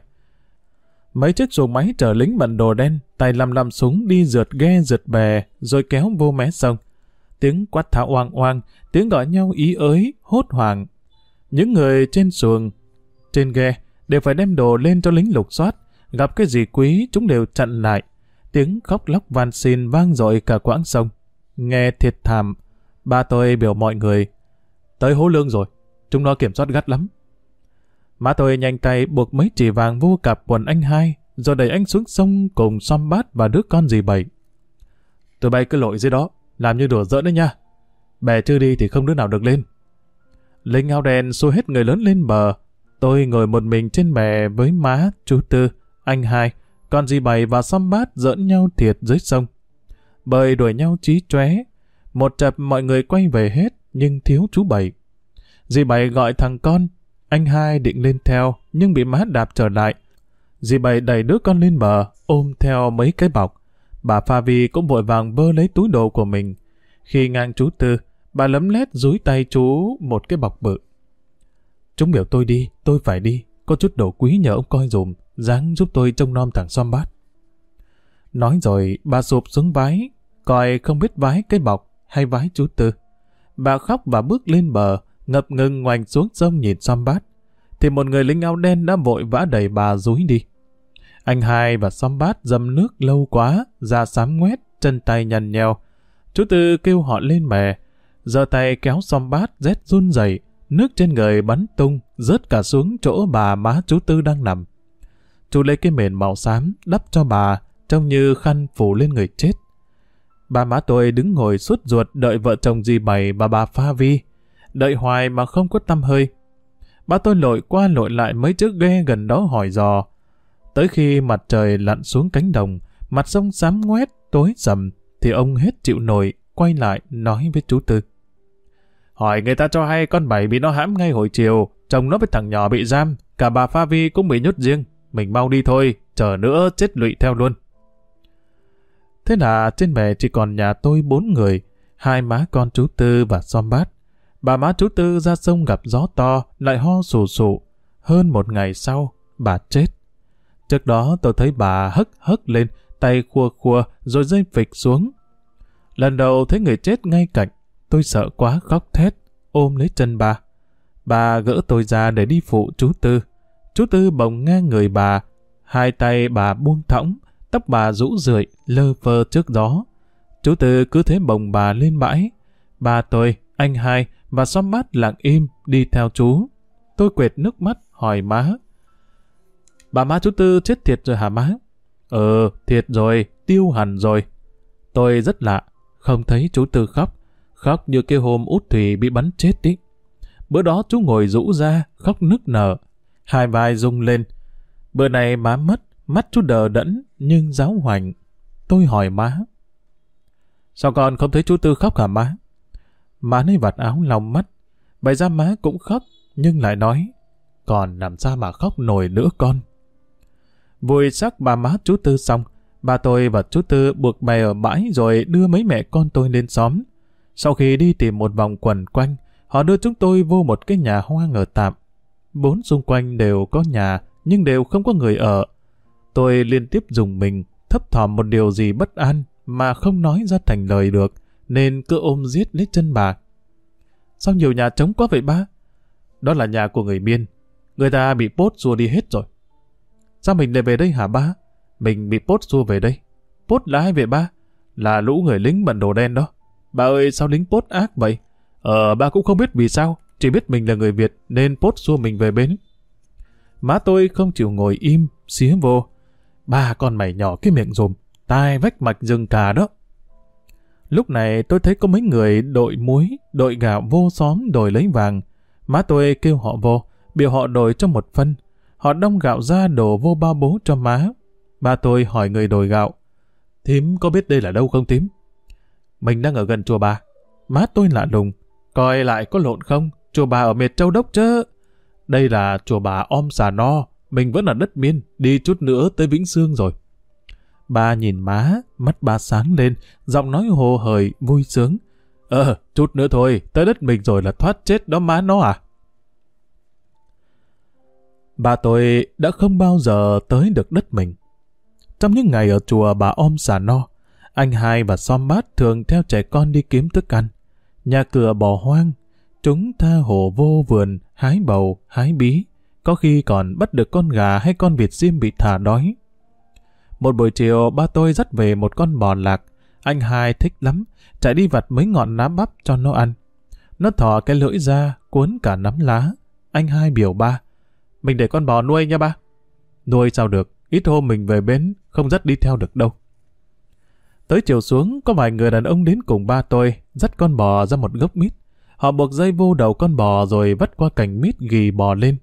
Mấy chiếc xuồng máy chở lính bận đồ đen, tay lăm lăm súng đi rượt ghe rượt bè, rồi kéo vô mé sông. Tiếng quát tháo oang oang, tiếng gọi nhau ý ới, hốt hoảng. Những người trên xuồng, trên ghe, đều phải đem đồ lên cho lính lục soát. Gặp cái gì quý, chúng đều chặn lại. Tiếng khóc lóc van xin vang dội cả quãng sông. Nghe thiệt thảm, ba tôi biểu mọi người. Tới hố lương rồi, chúng nó kiểm soát gắt lắm. Má tôi nhanh tay buộc mấy chỉ vàng vô cặp quần anh hai, rồi đẩy anh xuống sông cùng xóm bát và đứa con gì bảy Tụi bay cứ lội dưới đó, làm như đùa giỡn đấy nha. Bè chưa đi thì không đứa nào được lên. Linh áo đen xô hết người lớn lên bờ. Tôi ngồi một mình trên bè với má, chú Tư, anh hai, con dì bảy và xăm bát dẫn nhau thiệt dưới sông. Bơi đuổi nhau trí chóe. Một chập mọi người quay về hết, nhưng thiếu chú bảy. Dì bảy gọi thằng con, anh hai định lên theo, nhưng bị má đạp trở lại. Dì bảy đẩy đứa con lên bờ, ôm theo mấy cái bọc. Bà Pha Vi cũng vội vàng bơ lấy túi đồ của mình. Khi ngang chú Tư, bà lấm lét dúi tay chú một cái bọc bự. Chúng biểu tôi đi, tôi phải đi, có chút đồ quý nhờ ông coi dùm, dáng giúp tôi trông nom thằng xóm bát. Nói rồi, bà sụp xuống vái, coi không biết vái cái bọc hay vái chú Tư. Bà khóc và bước lên bờ, ngập ngừng ngoảnh xuống sông nhìn xóm bát. Thì một người lính áo đen đã vội vã đẩy bà rúi đi. Anh hai và xóm bát dầm nước lâu quá, da xám ngoét, chân tay nhằn nhèo. Chú Tư kêu họ lên mè, giơ tay kéo xóm bát rét run rẩy, nước trên người bắn tung, rớt cả xuống chỗ bà má chú Tư đang nằm. Chú lấy cái mền màu xám đắp cho bà, trông như khăn phủ lên người chết. Bà má tôi đứng ngồi suốt ruột đợi vợ chồng dì bày và bà Pha Vi. Đợi hoài mà không có tâm hơi. Bà tôi lội qua lội lại mấy chiếc ghe gần đó hỏi dò. Tới khi mặt trời lặn xuống cánh đồng, mặt sông xám ngoét, tối sầm, thì ông hết chịu nổi, quay lại nói với chú Tư. Hỏi người ta cho hay con bảy bị nó hãm ngay hồi chiều, chồng nó với thằng nhỏ bị giam, cả bà Pha Vi cũng bị nhốt riêng. Mình mau đi thôi, chờ nữa chết lụy theo luôn. Thế là trên bè chỉ còn nhà tôi bốn người, hai má con chú Tư và Som Bát. Bà má chú Tư ra sông gặp gió to, lại ho sù sụ. Hơn một ngày sau, bà chết. Trước đó tôi thấy bà hất hất lên, tay khua khua rồi rơi phịch xuống. Lần đầu thấy người chết ngay cạnh, tôi sợ quá khóc thét, ôm lấy chân bà. Bà gỡ tôi ra để đi phụ chú Tư. Chú Tư bồng ngang người bà, hai tay bà buông thõng, tóc bà rũ rượi, lơ phơ trước gió. Chú Tư cứ thế bồng bà lên bãi. Bà tôi, anh hai và xóm mắt lặng im đi theo chú. Tôi quệt nước mắt hỏi má. Bà má chú Tư chết thiệt rồi hả má? Ờ, thiệt rồi, tiêu hẳn rồi. Tôi rất lạ, không thấy chú Tư khóc. Khóc như cái hôm út Thủy bị bắn chết ý. Bữa đó chú ngồi rũ ra, khóc nức nở. Hai vai rung lên. Bữa này má mất, mắt chú đờ đẫn, nhưng giáo hoành. Tôi hỏi má. Sao con không thấy chú Tư khóc hả má? Má lấy vạt áo lòng mắt. vậy ra má cũng khóc, nhưng lại nói. Còn làm sao mà khóc nổi nữa con? Vui sắc bà má chú Tư xong, bà tôi và chú Tư buộc bè ở bãi rồi đưa mấy mẹ con tôi lên xóm. Sau khi đi tìm một vòng quần quanh, họ đưa chúng tôi vô một cái nhà hoa ở tạm. Bốn xung quanh đều có nhà, nhưng đều không có người ở. Tôi liên tiếp dùng mình, thấp thỏm một điều gì bất an mà không nói ra thành lời được, nên cứ ôm giết lấy chân bà. Sao nhiều nhà trống quá vậy ba? Đó là nhà của người miên. Người ta bị pốt xua đi hết rồi. Sao mình lại về đây hả ba? Mình bị pốt xua về đây. Pốt là ai vậy ba? Là lũ người lính bận đồ đen đó. Bà ơi sao lính pốt ác vậy? Ờ ba cũng không biết vì sao. Chỉ biết mình là người Việt nên pốt xua mình về bến. Má tôi không chịu ngồi im, xía vô. Ba con mày nhỏ cái miệng rùm, tai vách mạch rừng cà đó. Lúc này tôi thấy có mấy người đội muối, đội gạo vô xóm đổi lấy vàng. Má tôi kêu họ vô, biểu họ đổi cho một phân. Họ đông gạo ra đổ vô bao bố cho má. Ba tôi hỏi người đổi gạo. Thím có biết đây là đâu không thím? Mình đang ở gần chùa bà. Má tôi lạ lùng. Coi lại có lộn không? Chùa bà ở miệt châu đốc chứ. Đây là chùa bà Om Xà No. Mình vẫn ở đất miên. Đi chút nữa tới Vĩnh Sương rồi. Ba nhìn má, mắt ba sáng lên, giọng nói hồ hởi, vui sướng. Ờ, chút nữa thôi, tới đất mình rồi là thoát chết đó má nó à? Bà tôi đã không bao giờ tới được đất mình. Trong những ngày ở chùa bà Om Xà No, anh hai và xóm Bát thường theo trẻ con đi kiếm thức ăn. Nhà cửa bỏ hoang, chúng tha hồ vô vườn, hái bầu, hái bí, có khi còn bắt được con gà hay con vịt xiêm bị thả đói. Một buổi chiều ba tôi dắt về một con bò lạc, anh hai thích lắm, chạy đi vặt mấy ngọn lá bắp cho nó ăn. Nó thò cái lưỡi ra, cuốn cả nắm lá. Anh hai biểu ba, mình để con bò nuôi nha ba. Nuôi sao được, ít hôm mình về bến, không dắt đi theo được đâu. Tới chiều xuống, có vài người đàn ông đến cùng ba tôi, dắt con bò ra một gốc mít. Họ buộc dây vô đầu con bò rồi vắt qua cành mít ghi bò lên.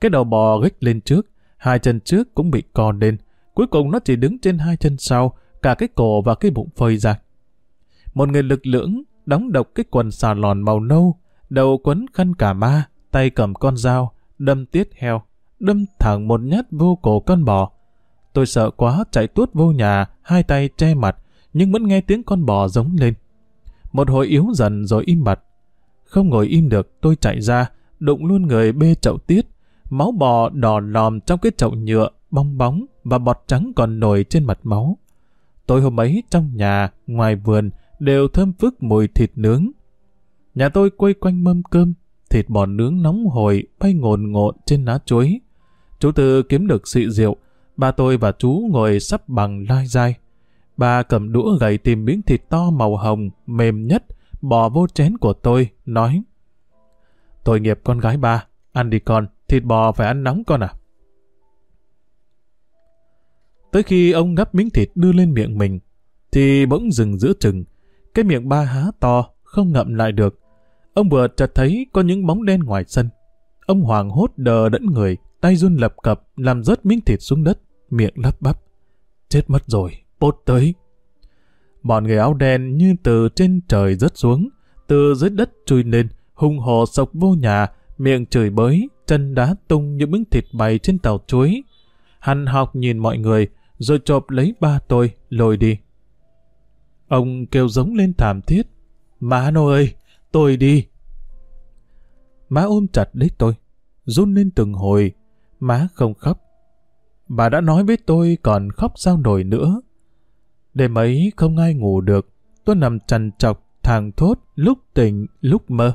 Cái đầu bò gích lên trước, hai chân trước cũng bị co lên. Cuối cùng nó chỉ đứng trên hai chân sau, cả cái cổ và cái bụng phơi ra. Một người lực lưỡng, đóng độc cái quần xà lòn màu nâu, đầu quấn khăn cả ma, tay cầm con dao, đâm tiết heo, đâm thẳng một nhát vô cổ con bò. Tôi sợ quá chạy tuốt vô nhà, hai tay che mặt, nhưng vẫn nghe tiếng con bò giống lên. Một hồi yếu dần rồi im bặt. Không ngồi im được, tôi chạy ra, đụng luôn người bê chậu tiết. Máu bò đỏ lòm trong cái chậu nhựa, bong bóng và bọt trắng còn nổi trên mặt máu. Tối hôm ấy trong nhà, ngoài vườn, đều thơm phức mùi thịt nướng. Nhà tôi quây quanh mâm cơm, thịt bò nướng nóng hổi bay ngồn ngộn trên lá chuối. Chú Tư kiếm được xị rượu, ba tôi và chú ngồi sắp bằng lai dai. Bà cầm đũa gầy tìm miếng thịt to màu hồng, mềm nhất, bỏ vô chén của tôi, nói Tội nghiệp con gái ba, ăn đi con, thịt bò phải ăn nóng con à. Tới khi ông gắp miếng thịt đưa lên miệng mình, thì bỗng dừng giữa chừng. Cái miệng ba há to, không ngậm lại được. Ông vừa chợt thấy có những bóng đen ngoài sân. Ông hoàng hốt đờ đẫn người, tay run lập cập, làm rớt miếng thịt xuống đất, miệng lắp bắp. Chết mất rồi, bốt tới. Bọn người áo đen như từ trên trời rớt xuống, từ dưới đất chui lên, hung hồ sộc vô nhà, miệng chửi bới, chân đá tung những miếng thịt bày trên tàu chuối. Hắn học nhìn mọi người, rồi chộp lấy ba tôi, lôi đi. Ông kêu giống lên thảm thiết. Má nó ơi, tôi đi. Má ôm chặt lấy tôi, run lên từng hồi. Má không khóc. Bà đã nói với tôi còn khóc sao nổi nữa. Đêm ấy không ai ngủ được. Tôi nằm trằn trọc, thàng thốt, lúc tỉnh, lúc mơ.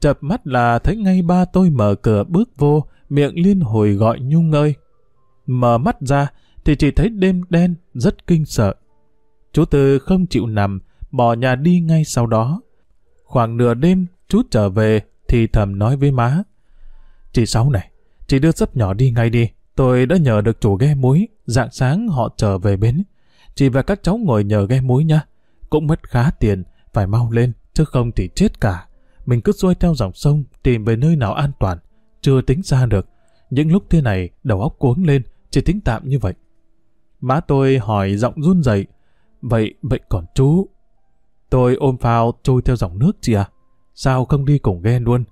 Chập mắt là thấy ngay ba tôi mở cửa bước vô, miệng liên hồi gọi Nhung ơi. Mở mắt ra thì chỉ thấy đêm đen, rất kinh sợ. Chú Tư không chịu nằm, bỏ nhà đi ngay sau đó. Khoảng nửa đêm, chú trở về thì thầm nói với má. Chị Sáu này, chị đưa sấp nhỏ đi ngay đi. Tôi đã nhờ được chủ ghe muối, dạng sáng họ trở về bến. Chị và các cháu ngồi nhờ ghe muối nha. Cũng mất khá tiền, phải mau lên, chứ không thì chết cả. Mình cứ xuôi theo dòng sông, tìm về nơi nào an toàn. Chưa tính ra được. Những lúc thế này, đầu óc cuống lên, chỉ tính tạm như vậy. Má tôi hỏi giọng run rẩy Vậy, vậy còn chú? Tôi ôm phao trôi theo dòng nước chị à? Sao không đi cùng ghe luôn?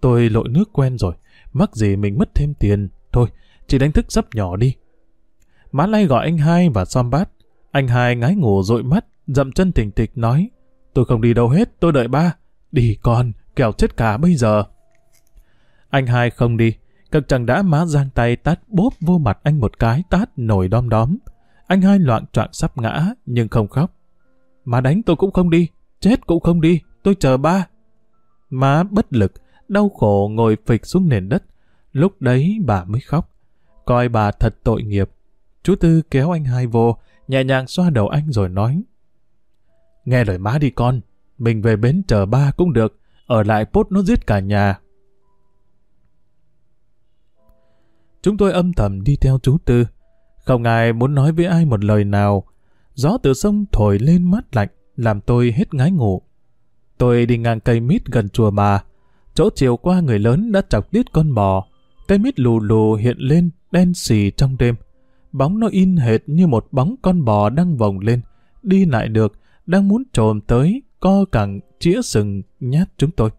Tôi lội nước quen rồi, mắc gì mình mất thêm tiền. Thôi, chỉ đánh thức sắp nhỏ đi. Má lay gọi anh hai và xóm bát. Anh hai ngái ngủ dội mắt, dậm chân tỉnh tịch nói. Tôi không đi đâu hết, tôi đợi ba. Đi con, kẻo chết cả bây giờ. Anh hai không đi. Cực chẳng đã má giang tay tát bốp vô mặt anh một cái tát nổi đom đóm. Anh hai loạn troạn sắp ngã, nhưng không khóc. Má đánh tôi cũng không đi, chết cũng không đi, tôi chờ ba. Má bất lực, đau khổ ngồi phịch xuống nền đất. Lúc đấy bà mới khóc. Coi bà thật tội nghiệp. Chú Tư kéo anh hai vô, nhẹ nhàng xoa đầu anh rồi nói. Nghe lời má đi con, mình về bến chờ ba cũng được, ở lại pốt nó giết cả nhà. Chúng tôi âm thầm đi theo chú Tư. Không ai muốn nói với ai một lời nào. Gió từ sông thổi lên mát lạnh, làm tôi hết ngái ngủ. Tôi đi ngang cây mít gần chùa bà. Chỗ chiều qua người lớn đã chọc tiết con bò. Cây mít lù lù hiện lên, đen xì trong đêm. Bóng nó in hệt như một bóng con bò đang vòng lên. Đi lại được, đang muốn trồm tới, co cẳng, chĩa sừng, nhát chúng tôi.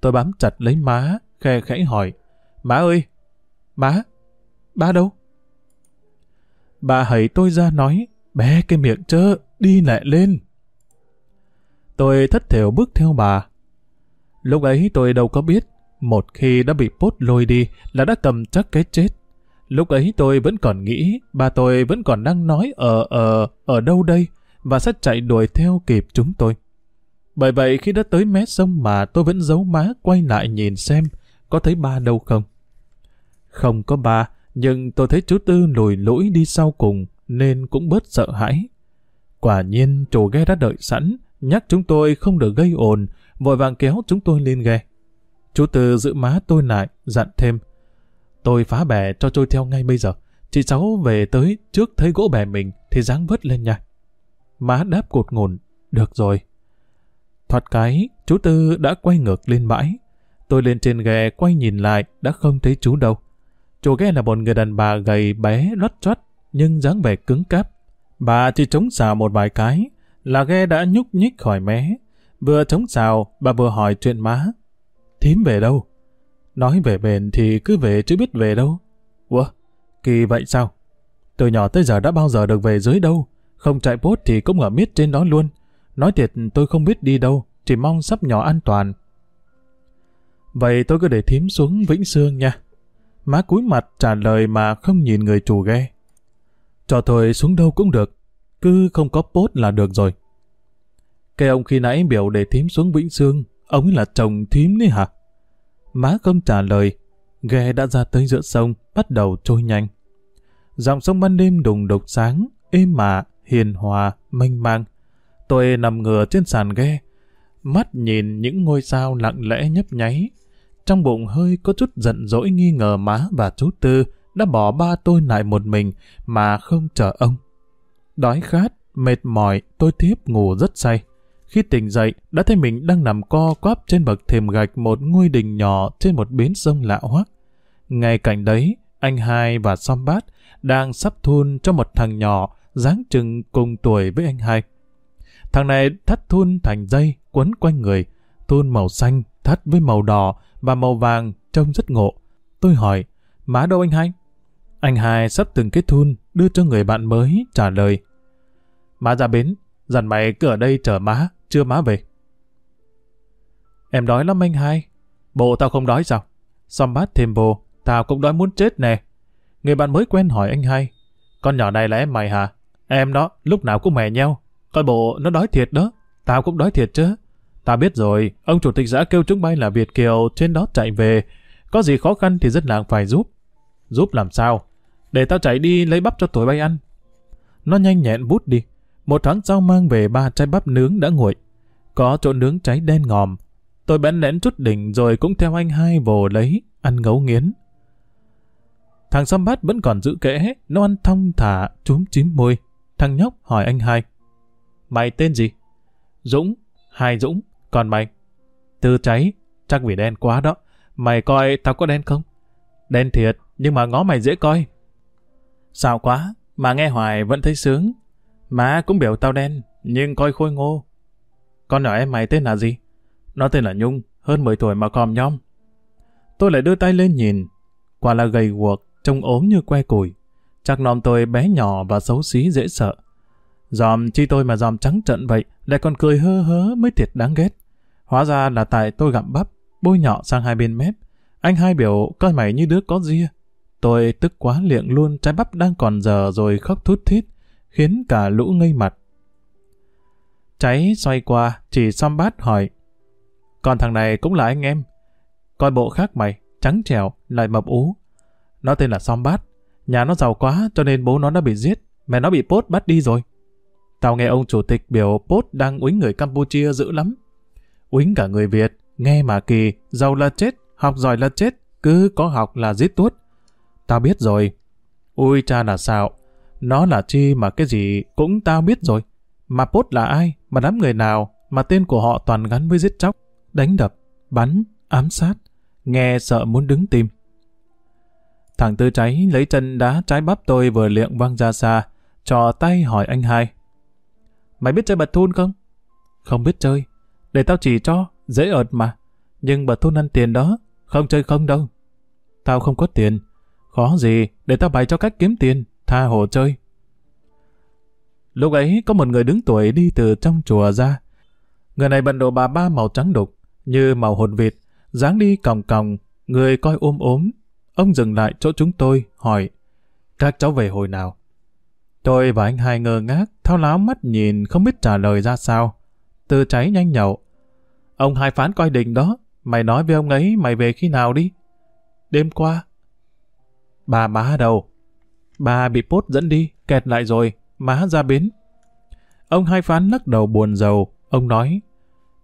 Tôi bám chặt lấy má, khe khẽ hỏi. Má ơi, Má, ba đâu? Bà hãy tôi ra nói, bé cái miệng chớ, đi lại lên. Tôi thất thểu bước theo bà. Lúc ấy tôi đâu có biết, một khi đã bị pốt lôi đi là đã cầm chắc cái chết. Lúc ấy tôi vẫn còn nghĩ, bà tôi vẫn còn đang nói ở ở ở đâu đây và sẽ chạy đuổi theo kịp chúng tôi. Bởi vậy khi đã tới mé sông mà tôi vẫn giấu má quay lại nhìn xem có thấy ba đâu không. Không có ba, nhưng tôi thấy chú Tư lùi lũi đi sau cùng, nên cũng bớt sợ hãi. Quả nhiên chủ ghe đã đợi sẵn, nhắc chúng tôi không được gây ồn, vội vàng kéo chúng tôi lên ghe. Chú Tư giữ má tôi lại, dặn thêm. Tôi phá bè cho trôi theo ngay bây giờ. chị cháu về tới trước thấy gỗ bè mình thì dáng vớt lên nha. Má đáp cột ngồn, được rồi. Thoạt cái, chú Tư đã quay ngược lên bãi. Tôi lên trên ghe quay nhìn lại đã không thấy chú đâu. Chủ ghe là một người đàn bà gầy bé lót chót nhưng dáng vẻ cứng cáp. Bà chỉ chống xào một vài cái là ghe đã nhúc nhích khỏi mé. Vừa chống xào, bà vừa hỏi chuyện má. Thím về đâu? Nói về bền thì cứ về chứ biết về đâu. Ủa, kỳ vậy sao? Từ nhỏ tới giờ đã bao giờ được về dưới đâu. Không chạy bốt thì cũng ở miết trên đó luôn. Nói thiệt tôi không biết đi đâu, chỉ mong sắp nhỏ an toàn. Vậy tôi cứ để thím xuống Vĩnh Sương nha. Má cúi mặt trả lời mà không nhìn người chủ ghe. Cho tôi xuống đâu cũng được, cứ không có bốt là được rồi. Cái ông khi nãy biểu để thím xuống Vĩnh Sương, ông ấy là chồng thím đấy hả? Má không trả lời, ghe đã ra tới giữa sông, bắt đầu trôi nhanh. Dòng sông ban đêm đùng đục sáng, êm mạ, hiền hòa, mênh mang. Tôi nằm ngửa trên sàn ghe, mắt nhìn những ngôi sao lặng lẽ nhấp nháy. Trong bụng hơi có chút giận dỗi nghi ngờ má và chú Tư đã bỏ ba tôi lại một mình mà không chờ ông. Đói khát, mệt mỏi, tôi tiếp ngủ rất say. Khi tỉnh dậy, đã thấy mình đang nằm co quắp trên bậc thềm gạch một ngôi đình nhỏ trên một bến sông lạ hoắc. Ngay cạnh đấy, anh hai và Som Bát đang sắp thun cho một thằng nhỏ dáng chừng cùng tuổi với anh hai. Thằng này thắt thun thành dây quấn quanh người, thun màu xanh thắt với màu đỏ và màu vàng trông rất ngộ. Tôi hỏi, má đâu anh hai? Anh hai sắp từng kết thun đưa cho người bạn mới trả lời. Má ra bến, dặn mày cứ ở đây chờ má, chưa má về. Em đói lắm anh hai. Bộ tao không đói sao? Xong bát thêm vô, tao cũng đói muốn chết nè. Người bạn mới quen hỏi anh hai. Con nhỏ này là em mày hả? Em đó, lúc nào cũng mè nhau. Coi bộ nó đói thiệt đó. Tao cũng đói thiệt chứ. Tao biết rồi, ông chủ tịch giã kêu chúng bay là Việt Kiều trên đó chạy về. Có gì khó khăn thì dân làng phải giúp. Giúp làm sao? Để tao chạy đi lấy bắp cho tuổi bay ăn. Nó nhanh nhẹn bút đi. Một tháng sau mang về ba chai bắp nướng đã nguội. Có chỗ nướng cháy đen ngòm. Tôi bén lén chút đỉnh rồi cũng theo anh hai vồ lấy, ăn ngấu nghiến. Thằng xăm bát vẫn còn giữ kẽ, nó ăn thong thả, chúm chím môi. Thằng nhóc hỏi anh hai. Mày tên gì? Dũng, hai Dũng, còn mày? Tư cháy, chắc vì đen quá đó. Mày coi tao có đen không? Đen thiệt, nhưng mà ngó mày dễ coi. Sao quá, mà nghe hoài vẫn thấy sướng. Má cũng biểu tao đen, nhưng coi khôi ngô. Con nhỏ em mày tên là gì? Nó tên là Nhung, hơn 10 tuổi mà còm nhom. Tôi lại đưa tay lên nhìn. Quả là gầy guộc, trông ốm như que củi. Chắc nòm tôi bé nhỏ và xấu xí dễ sợ. Dòm chi tôi mà dòm trắng trận vậy, lại còn cười hơ hớ mới thiệt đáng ghét. Hóa ra là tại tôi gặm bắp, bôi nhọ sang hai bên mép. Anh hai biểu coi mày như đứa có ria. Tôi tức quá liệng luôn trái bắp đang còn giờ rồi khóc thút thít, khiến cả lũ ngây mặt. Cháy xoay qua, chỉ xăm bát hỏi. Còn thằng này cũng là anh em. Coi bộ khác mày, trắng trẻo, lại mập ú. Nó tên là xăm Bát. Nhà nó giàu quá cho nên bố nó đã bị giết. Mẹ nó bị Pốt bắt đi rồi. Tao nghe ông chủ tịch biểu Pốt đang uýnh người Campuchia dữ lắm. Uýnh cả người Việt, nghe mà kỳ, giàu là chết, học giỏi là chết, cứ có học là giết tuốt. Tao biết rồi. Ui cha là sao? Nó là chi mà cái gì cũng tao biết rồi. Mà Pốt là ai? Mà đám người nào? Mà tên của họ toàn gắn với giết chóc, đánh đập, bắn, ám sát. Nghe sợ muốn đứng tim. Thằng Tư cháy lấy chân đá trái bắp tôi vừa liệng văng ra xa, trò tay hỏi anh hai. Mày biết chơi bật thun không? Không biết chơi. Để tao chỉ cho, dễ ợt mà. Nhưng bật thun ăn tiền đó, không chơi không đâu. Tao không có tiền. Khó gì, để tao bày cho cách kiếm tiền, tha hồ chơi. Lúc ấy có một người đứng tuổi đi từ trong chùa ra. Người này bận đồ bà ba màu trắng đục, như màu hồn vịt, dáng đi còng còng, người coi ôm ốm. Ông dừng lại chỗ chúng tôi, hỏi, các cháu về hồi nào? Tôi và anh hai ngơ ngác, thao láo mắt nhìn không biết trả lời ra sao. Từ cháy nhanh nhậu. Ông hai phán coi đình đó, mày nói với ông ấy mày về khi nào đi? Đêm qua. Bà má đâu? Bà bị pốt dẫn đi, kẹt lại rồi, má ra bến. Ông hai phán lắc đầu buồn rầu, ông nói,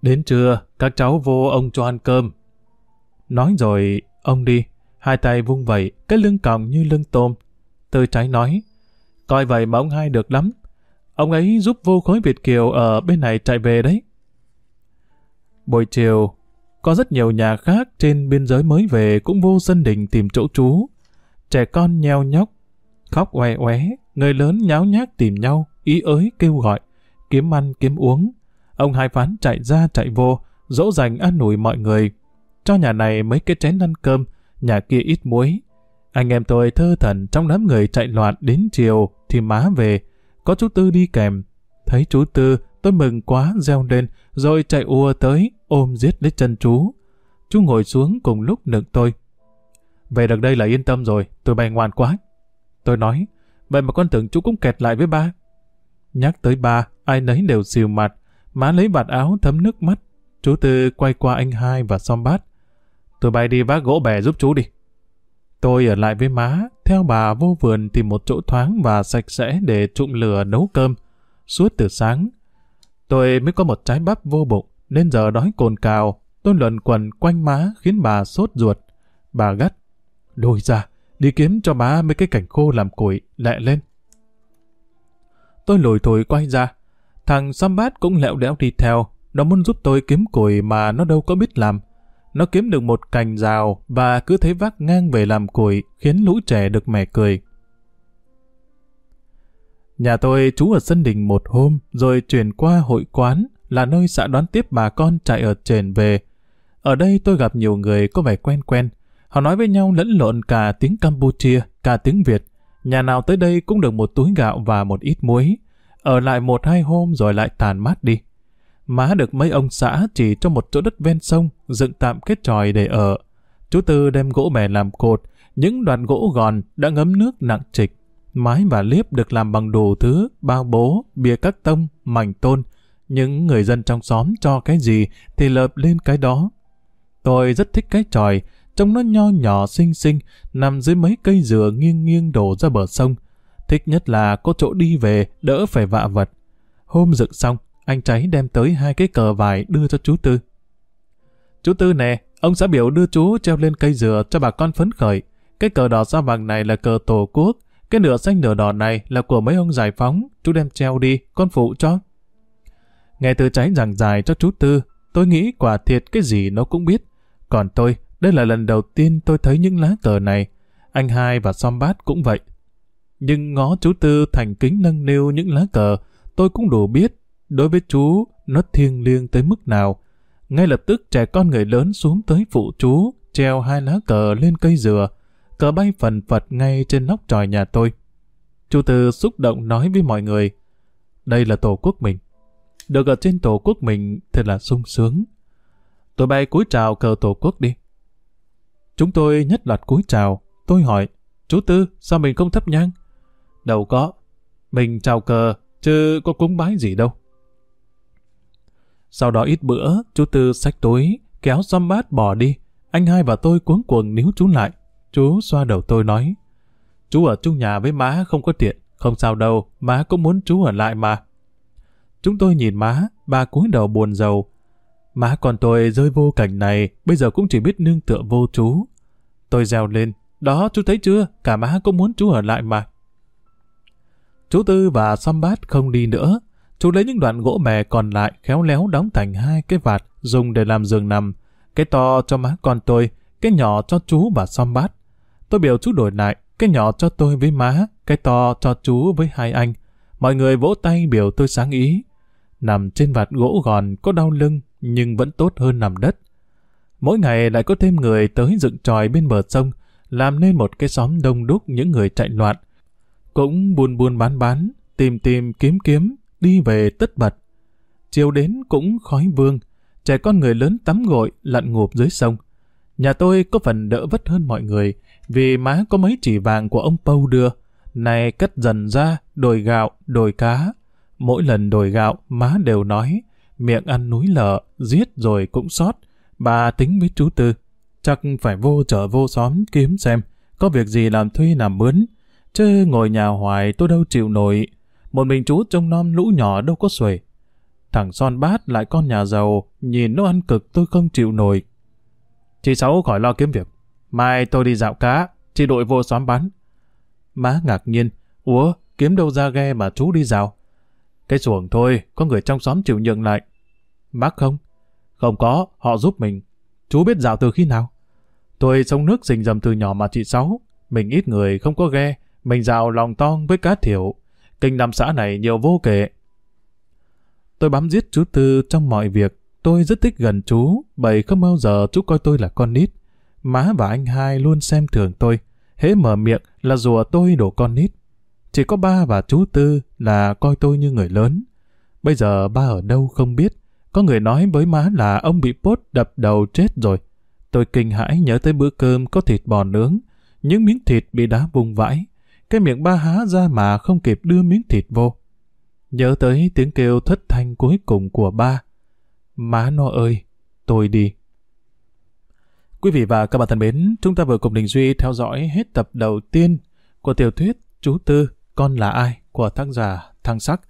đến trưa, các cháu vô ông cho ăn cơm. Nói rồi, ông đi, hai tay vung vẩy, cái lưng còng như lưng tôm. Tư trái nói. Coi vậy mà ông hai được lắm. Ông ấy giúp vô khối Việt Kiều ở bên này chạy về đấy. Buổi chiều, có rất nhiều nhà khác trên biên giới mới về cũng vô sân đình tìm chỗ trú. Trẻ con nheo nhóc, khóc oe oé, người lớn nháo nhác tìm nhau, ý ới kêu gọi, kiếm ăn kiếm uống. Ông hai phán chạy ra chạy vô, dỗ dành an ủi mọi người. Cho nhà này mấy cái chén ăn cơm, nhà kia ít muối. Anh em tôi thơ thần trong đám người chạy loạn đến chiều thì má về. Có chú Tư đi kèm. Thấy chú Tư, tôi mừng quá reo lên, rồi chạy ùa tới, ôm giết lấy chân chú. Chú ngồi xuống cùng lúc nựng tôi. Về được đây là yên tâm rồi, tôi bay ngoan quá. Tôi nói, vậy mà con tưởng chú cũng kẹt lại với ba. Nhắc tới ba, ai nấy đều xìu mặt, má lấy vạt áo thấm nước mắt. Chú Tư quay qua anh hai và xóm bát. Tôi bay đi vác gỗ bè giúp chú đi. Tôi ở lại với má, theo bà vô vườn tìm một chỗ thoáng và sạch sẽ để trụng lửa nấu cơm. Suốt từ sáng, tôi mới có một trái bắp vô bụng, nên giờ đói cồn cào. Tôi luẩn quẩn quanh má khiến bà sốt ruột. Bà gắt. Lùi ra, đi kiếm cho má mấy cái cảnh khô làm củi, lẹ lên. Tôi lùi thổi quay ra. Thằng Sambat bát cũng lẹo đẽo đi theo. Nó muốn giúp tôi kiếm củi mà nó đâu có biết làm. Nó kiếm được một cành rào và cứ thế vác ngang về làm củi khiến lũ trẻ được mẻ cười. Nhà tôi trú ở sân đình một hôm rồi chuyển qua hội quán là nơi xã đón tiếp bà con chạy ở trên về. Ở đây tôi gặp nhiều người có vẻ quen quen. Họ nói với nhau lẫn lộn cả tiếng Campuchia, cả tiếng Việt. Nhà nào tới đây cũng được một túi gạo và một ít muối. Ở lại một hai hôm rồi lại tàn mát đi. Má được mấy ông xã chỉ cho một chỗ đất ven sông, dựng tạm kết tròi để ở. Chú Tư đem gỗ mè làm cột, những đoạn gỗ gòn đã ngấm nước nặng trịch. Mái và liếp được làm bằng đồ thứ, bao bố, bìa các tông, mảnh tôn. Những người dân trong xóm cho cái gì thì lợp lên cái đó. Tôi rất thích cái tròi, trông nó nho nhỏ xinh xinh, nằm dưới mấy cây dừa nghiêng nghiêng đổ ra bờ sông. Thích nhất là có chỗ đi về, đỡ phải vạ vật. Hôm dựng xong, anh cháy đem tới hai cái cờ vải đưa cho chú Tư. Chú Tư nè, ông xã biểu đưa chú treo lên cây dừa cho bà con phấn khởi. Cái cờ đỏ sao vàng này là cờ tổ quốc, cái nửa xanh nửa đỏ này là của mấy ông giải phóng, chú đem treo đi, con phụ cho. Nghe từ cháy giảng dài cho chú Tư, tôi nghĩ quả thiệt cái gì nó cũng biết. Còn tôi, đây là lần đầu tiên tôi thấy những lá cờ này. Anh hai và Som Bát cũng vậy. Nhưng ngó chú Tư thành kính nâng niu những lá cờ, tôi cũng đủ biết Đối với chú, nó thiêng liêng tới mức nào. Ngay lập tức trẻ con người lớn xuống tới phụ chú, treo hai lá cờ lên cây dừa. Cờ bay phần phật ngay trên nóc tròi nhà tôi. Chú Tư xúc động nói với mọi người, đây là tổ quốc mình. Được ở trên tổ quốc mình thật là sung sướng. Tôi bay cúi chào cờ tổ quốc đi. Chúng tôi nhất loạt cúi chào. Tôi hỏi, chú Tư, sao mình không thấp nhang? Đâu có. Mình chào cờ, chứ có cúng bái gì đâu. Sau đó ít bữa, chú Tư xách túi, kéo xăm bát bỏ đi. Anh hai và tôi cuống cuồng níu chú lại. Chú xoa đầu tôi nói, chú ở chung nhà với má không có tiện, không sao đâu, má cũng muốn chú ở lại mà. Chúng tôi nhìn má, bà cúi đầu buồn rầu. Má còn tôi rơi vô cảnh này, bây giờ cũng chỉ biết nương tựa vô chú. Tôi reo lên, đó chú thấy chưa, cả má cũng muốn chú ở lại mà. Chú Tư và xăm bát không đi nữa, Chú lấy những đoạn gỗ mè còn lại khéo léo đóng thành hai cái vạt dùng để làm giường nằm. Cái to cho má con tôi, cái nhỏ cho chú và xăm bát. Tôi biểu chú đổi lại, cái nhỏ cho tôi với má, cái to cho chú với hai anh. Mọi người vỗ tay biểu tôi sáng ý. Nằm trên vạt gỗ gòn có đau lưng, nhưng vẫn tốt hơn nằm đất. Mỗi ngày lại có thêm người tới dựng tròi bên bờ sông, làm nên một cái xóm đông đúc những người chạy loạn. Cũng buôn buôn bán bán, tìm tìm kiếm kiếm, đi về tất bật. Chiều đến cũng khói vương, trẻ con người lớn tắm gội, lặn ngụp dưới sông. Nhà tôi có phần đỡ vất hơn mọi người, vì má có mấy chỉ vàng của ông Pâu đưa. Này cất dần ra, đồi gạo, đồi cá. Mỗi lần đồi gạo, má đều nói, miệng ăn núi lở, giết rồi cũng sót. Bà tính với chú Tư, chắc phải vô chợ vô xóm kiếm xem, có việc gì làm thuê làm mướn. Chứ ngồi nhà hoài tôi đâu chịu nổi, một mình chú trông non lũ nhỏ đâu có xuể. Thằng son bát lại con nhà giàu, nhìn nó ăn cực tôi không chịu nổi. Chị Sáu khỏi lo kiếm việc. Mai tôi đi dạo cá, chị đội vô xóm bán. Má ngạc nhiên. Ủa, kiếm đâu ra ghe mà chú đi dạo? Cái xuồng thôi, có người trong xóm chịu nhượng lại. Bác không? Không có, họ giúp mình. Chú biết dạo từ khi nào? Tôi sông nước rình rầm từ nhỏ mà chị Sáu. Mình ít người không có ghe, mình dạo lòng tong với cá thiểu. Kinh năm xã này nhiều vô kể. Tôi bám giết chú Tư trong mọi việc. Tôi rất thích gần chú, bởi không bao giờ chú coi tôi là con nít. Má và anh hai luôn xem thường tôi. Hễ mở miệng là rùa tôi đổ con nít. Chỉ có ba và chú Tư là coi tôi như người lớn. Bây giờ ba ở đâu không biết. Có người nói với má là ông bị bốt đập đầu chết rồi. Tôi kinh hãi nhớ tới bữa cơm có thịt bò nướng. Những miếng thịt bị đá vùng vãi. Cái miệng ba há ra mà không kịp đưa miếng thịt vô. Nhớ tới tiếng kêu thất thanh cuối cùng của ba. Má nó ơi, tôi đi. Quý vị và các bạn thân mến, chúng ta vừa cùng Đình Duy theo dõi hết tập đầu tiên của tiểu thuyết Chú Tư, Con là ai của tác giả Thăng Sắc.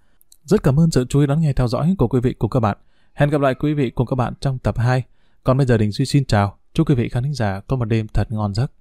Rất cảm ơn sự chú ý đón nghe theo dõi của quý vị cùng các bạn. Hẹn gặp lại quý vị cùng các bạn trong tập 2. Còn bây giờ Đình Duy xin chào. Chúc quý vị khán giả có một đêm thật ngon giấc.